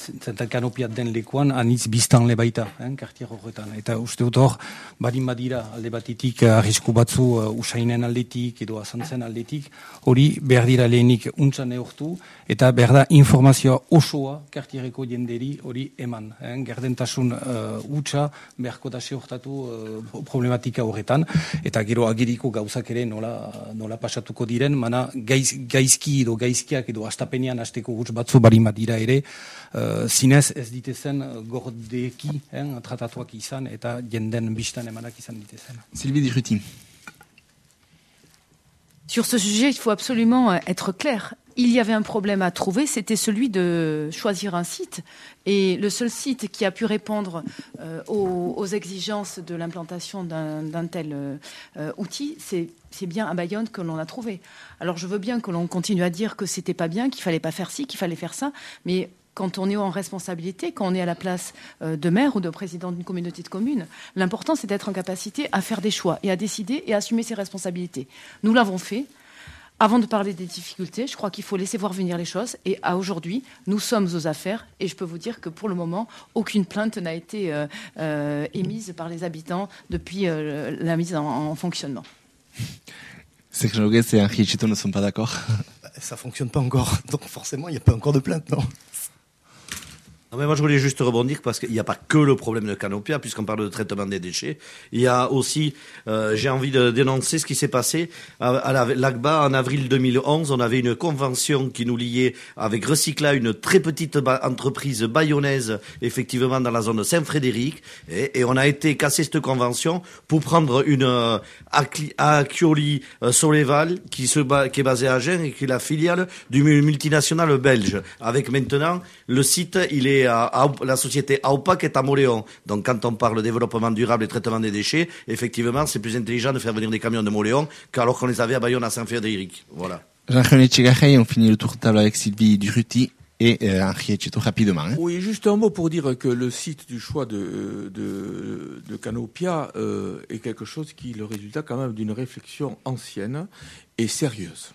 zenta kanopiat den lekuan, anitz biztan le baita, eh, kartier horretan. Eta uste dut hor, barin badira alde batitik uh, arrisku batzu uh, usainen aldetik edo azantzen aldetik, hori behar dira lehenik untza neortu, eta behar da informazioa osoa kartiereko jenderi hori eman. Eh? Gardentasun uh, utxa beharko da seortatu uh, problematika horretan, eta gero agiriko gauzak ere nola, nola pasatuko diren, mana gaiz, gaizki edo gaizkiak edo astapenean asteko gutx batzu barima dira ere, uh, zinez ez ditezen uh, gordeki eh, tratatuak izan eta jenden bistan emanak izan ditezen. Sylvie Duruti. Sur ce sujet, il faut absolument euh, être clair. Il y avait un problème à trouver, c'était celui de choisir un site. Et le seul site qui a pu répondre euh, aux, exigences de l'implantation d'un tel euh, euh, outil, c'est bien à Bayonne que l'on a trouvé. Alors je veux bien que l'on continue à dire que c'était pas bien, qu'il fallait pas faire ci, qu'il fallait faire ça, mais quand on est en responsabilité, quand on est à la place de maire ou de président d'une communauté de communes, l'important c'est d'être en capacité à faire des choix et à décider et à assumer ses responsabilités. Nous l'avons fait. Avant de parler des difficultés, je crois qu'il faut laisser voir venir les choses. Et à aujourd'hui, nous sommes aux affaires. Et je peux vous dire que pour le moment, aucune plainte n'a été euh, euh, émise par les habitants depuis euh, la mise en, en fonctionnement. Serge Noguez et Henri Chito ne sont pas d'accord. Ça fonctionne pas encore, donc forcément il n'y a pas encore de plainte, non? Moi, je voulais juste rebondir parce qu'il n'y a pas que le problème de Canopia, puisqu'on parle de traitement des déchets. Il y a aussi, euh, j'ai envie de dénoncer ce qui s'est passé à, à la- l'ACBA en avril 2011. On avait une convention qui nous liait avec Recycla, une très petite entreprise bayonnaise, effectivement, dans la zone Saint-Frédéric. Et, on a été casser cette convention pour prendre une euh, Accioli euh, Soleval qui, se qui est basée à Agen et qui est la filiale du mu- multinational belge. Avec maintenant, le site, il est à, à- la société AOPAC est à Moléon. Donc quand on parle développement durable et traitement des déchets, effectivement, c'est plus intelligent de faire venir des camions de Moléon qu'alors qu'on les avait à Bayonne à Saint-Frédéric. Voilà. Jean-René Tchegaray, on finit le tour de table avec Sylvie Duruti et euh, Henri rapidement. hein. Oui, juste un mot pour dire que le site du choix de, de, de Canopia euh, est quelque chose qui est le résultat quand même d'une réflexion ancienne et sérieuse.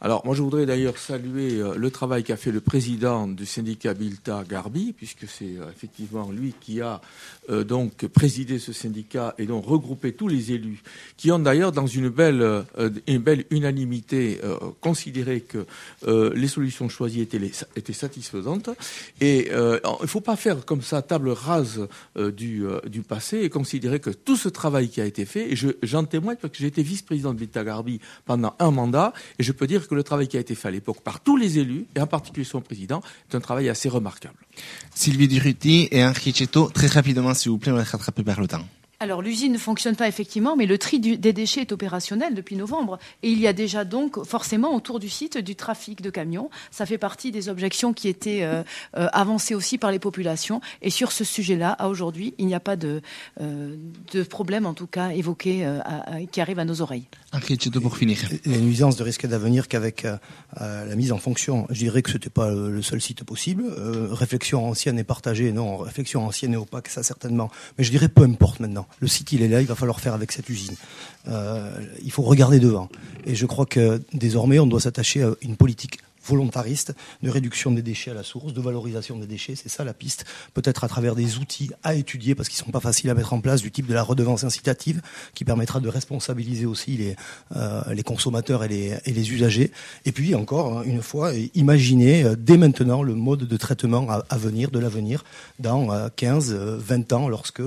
Alors, moi, je voudrais d'ailleurs saluer euh, le travail qu'a fait le président du syndicat Bilta Garbi, puisque c'est euh, effectivement lui qui a euh, donc présidé ce syndicat et donc regroupé tous les élus, qui ont d'ailleurs dans une belle, une belle unanimité considéré que les solutions choisies étaient, satisfaisantes. Et il ne faut pas faire comme ça table rase du, du passé et considérer que tout ce travail qui a été fait, et je- j'en témoigne parce que j'ai été vice-président de Bilta Garbi pendant un mandat, et je peux dire que le travail qui a été fait à l'époque par tous les élus, et en particulier son président, est un travail assez remarquable. Sylvie Duruti et Henri Chito, très rapidement s'il vous plaît, on va être rattrapé par le temps. Alors l'usine ne fonctionne pas effectivement, mais le tri du- des déchets est opérationnel depuis novembre. Et il y a déjà donc forcément autour du site du trafic de camions. Ça fait partie des objections qui étaient euh, euh, avancées aussi par les populations. Et sur ce sujet-là, à aujourd'hui, il n'y a pas de, euh, de problème en tout cas évoqué euh, à- à- qui arrive à nos oreilles. Pour finir. Les nuisances de risque d'avenir qu'avec la mise en fonction, je dirais que c'était pas euh, le seul site possible. Euh, réflexion ancienne et partagée, non. Réflexion ancienne et opaque, ça certainement. Mais je dirais peu importe maintenant. Le site, il est là, il va falloir faire avec cette usine. Euh, il faut regarder devant. Et je crois que désormais, on doit s'attacher à une politique volontariste de réduction des déchets à la source, de valorisation des déchets, c'est ça la piste, peut-être à travers des outils à étudier parce qu'ils sont pas faciles à mettre en place, du type de la redevance incitative qui permettra de responsabiliser aussi les, euh, consommateurs et les, usagers. Et puis encore hein, une fois, imaginer euh, dès maintenant le mode de traitement à, venir, de l'avenir, dans euh, 15, euh, 20 ans, lorsque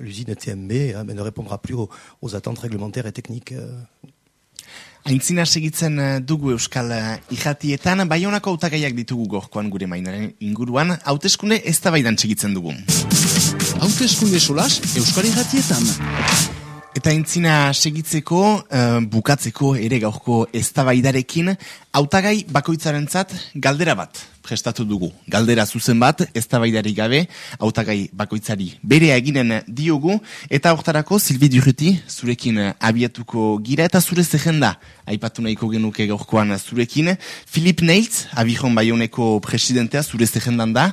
l'usine TMB ben, ne répondra plus aux, aux attentes réglementaires et techniques euh, Aintzina segitzen eh, dugu Euskal eh, Ijatietan, Baionako hautagaiak ditugu gorkoan gure mainaren inguruan, hauteskunde ez da baidan segitzen dugu. Hauteskunde solas, Euskal Irratietan. Eta intzina segitzeko, uh, bukatzeko ere gaurko eztabaidarekin hautagai bakoitzarentzat galdera bat prestatu dugu. Galdera zuzen bat, eztabaidari gabe, hautagai bakoitzari berea eginen diogu, eta hortarako Silvi Durruti zurekin abiatuko gira, eta zure zehenda aipatu nahiko genuke gaurkoan zurekin. Filip Neitz, abijon baioneko presidentea, zure zehendan da,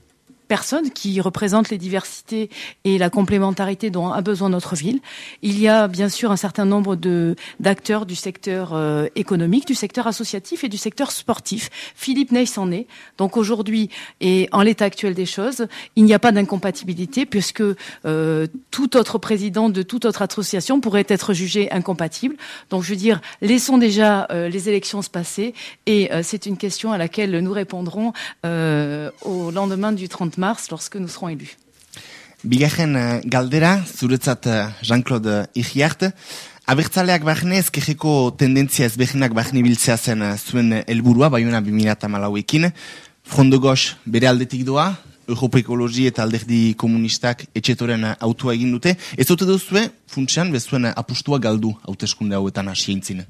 personnes qui représentent les diversités et la complémentarité dont a besoin notre ville. Il y a bien sûr un certain nombre d'acteurs du secteur euh, économique, du secteur associatif et du secteur sportif. Philippe Ney en est. Donc aujourd'hui et en l'état actuel des choses, il n'y a pas d'incompatibilité puisque euh, tout autre président de toute autre association pourrait être jugé incompatible. Donc je veux dire, laissons déjà euh, les élections se passer et c'est une question à laquelle nous répondrons au lendemain du 30 mars lorsque nous serons élus. Bigarren eh, galdera, zuretzat eh, Jean-Claude Igiart, abertzaleak bahne ezkejeko tendentzia ezbeginak bahne biltzea zen eh, zuen helburua, baiuna 2008ekin, Frondo Gox bere aldetik doa, Europa Ekologi eta alderdi komunistak etxetoren autua egin dute, ez dute duzue, funtsean, bezuen apustua galdu hauteskunde hauetan hasientzin.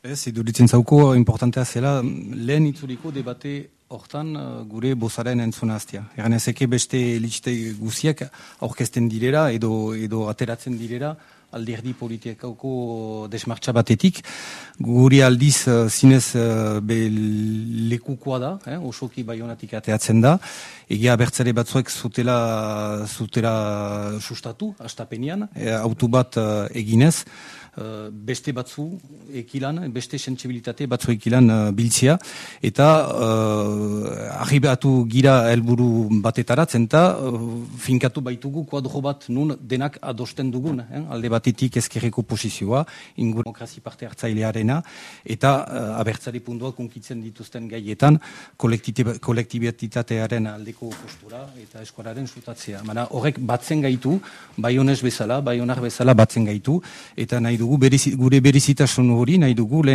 Ez, iduritzen zauko importantea zela, lehen itzuliko debate hortan uh, gure bozaren entzuna aztia. Egan ezeke beste litxite guziak aurkezten direra edo, edo ateratzen direra alderdi politikako desmartxa batetik. Guri aldiz uh, zinez uh, be lekukoa da, eh, osoki baionatik ateatzen da. Egia bertzare batzuek zutela, zutela sustatu, astapenian, e, autu bat eginez. Eh, beste batzu ekilan, beste sensibilitate batzu ekilan uh, biltzia, eta uh, arribatu gira helburu batetaratzen eta finkatu baitugu kuadro bat nun denak adosten dugun, eh? alde batetik ezkerreko posizioa, ingur demokrazi parte hartzailearena, eta uh, abertzari puntua kunkitzen dituzten gaietan kolektibitatearen aldeko postura eta eskoraren sutatzea. Mana horrek batzen gaitu, bai honez bezala, bai honar bezala batzen gaitu, eta nahi dugu berezi, gure berizitasun hori nahi dugu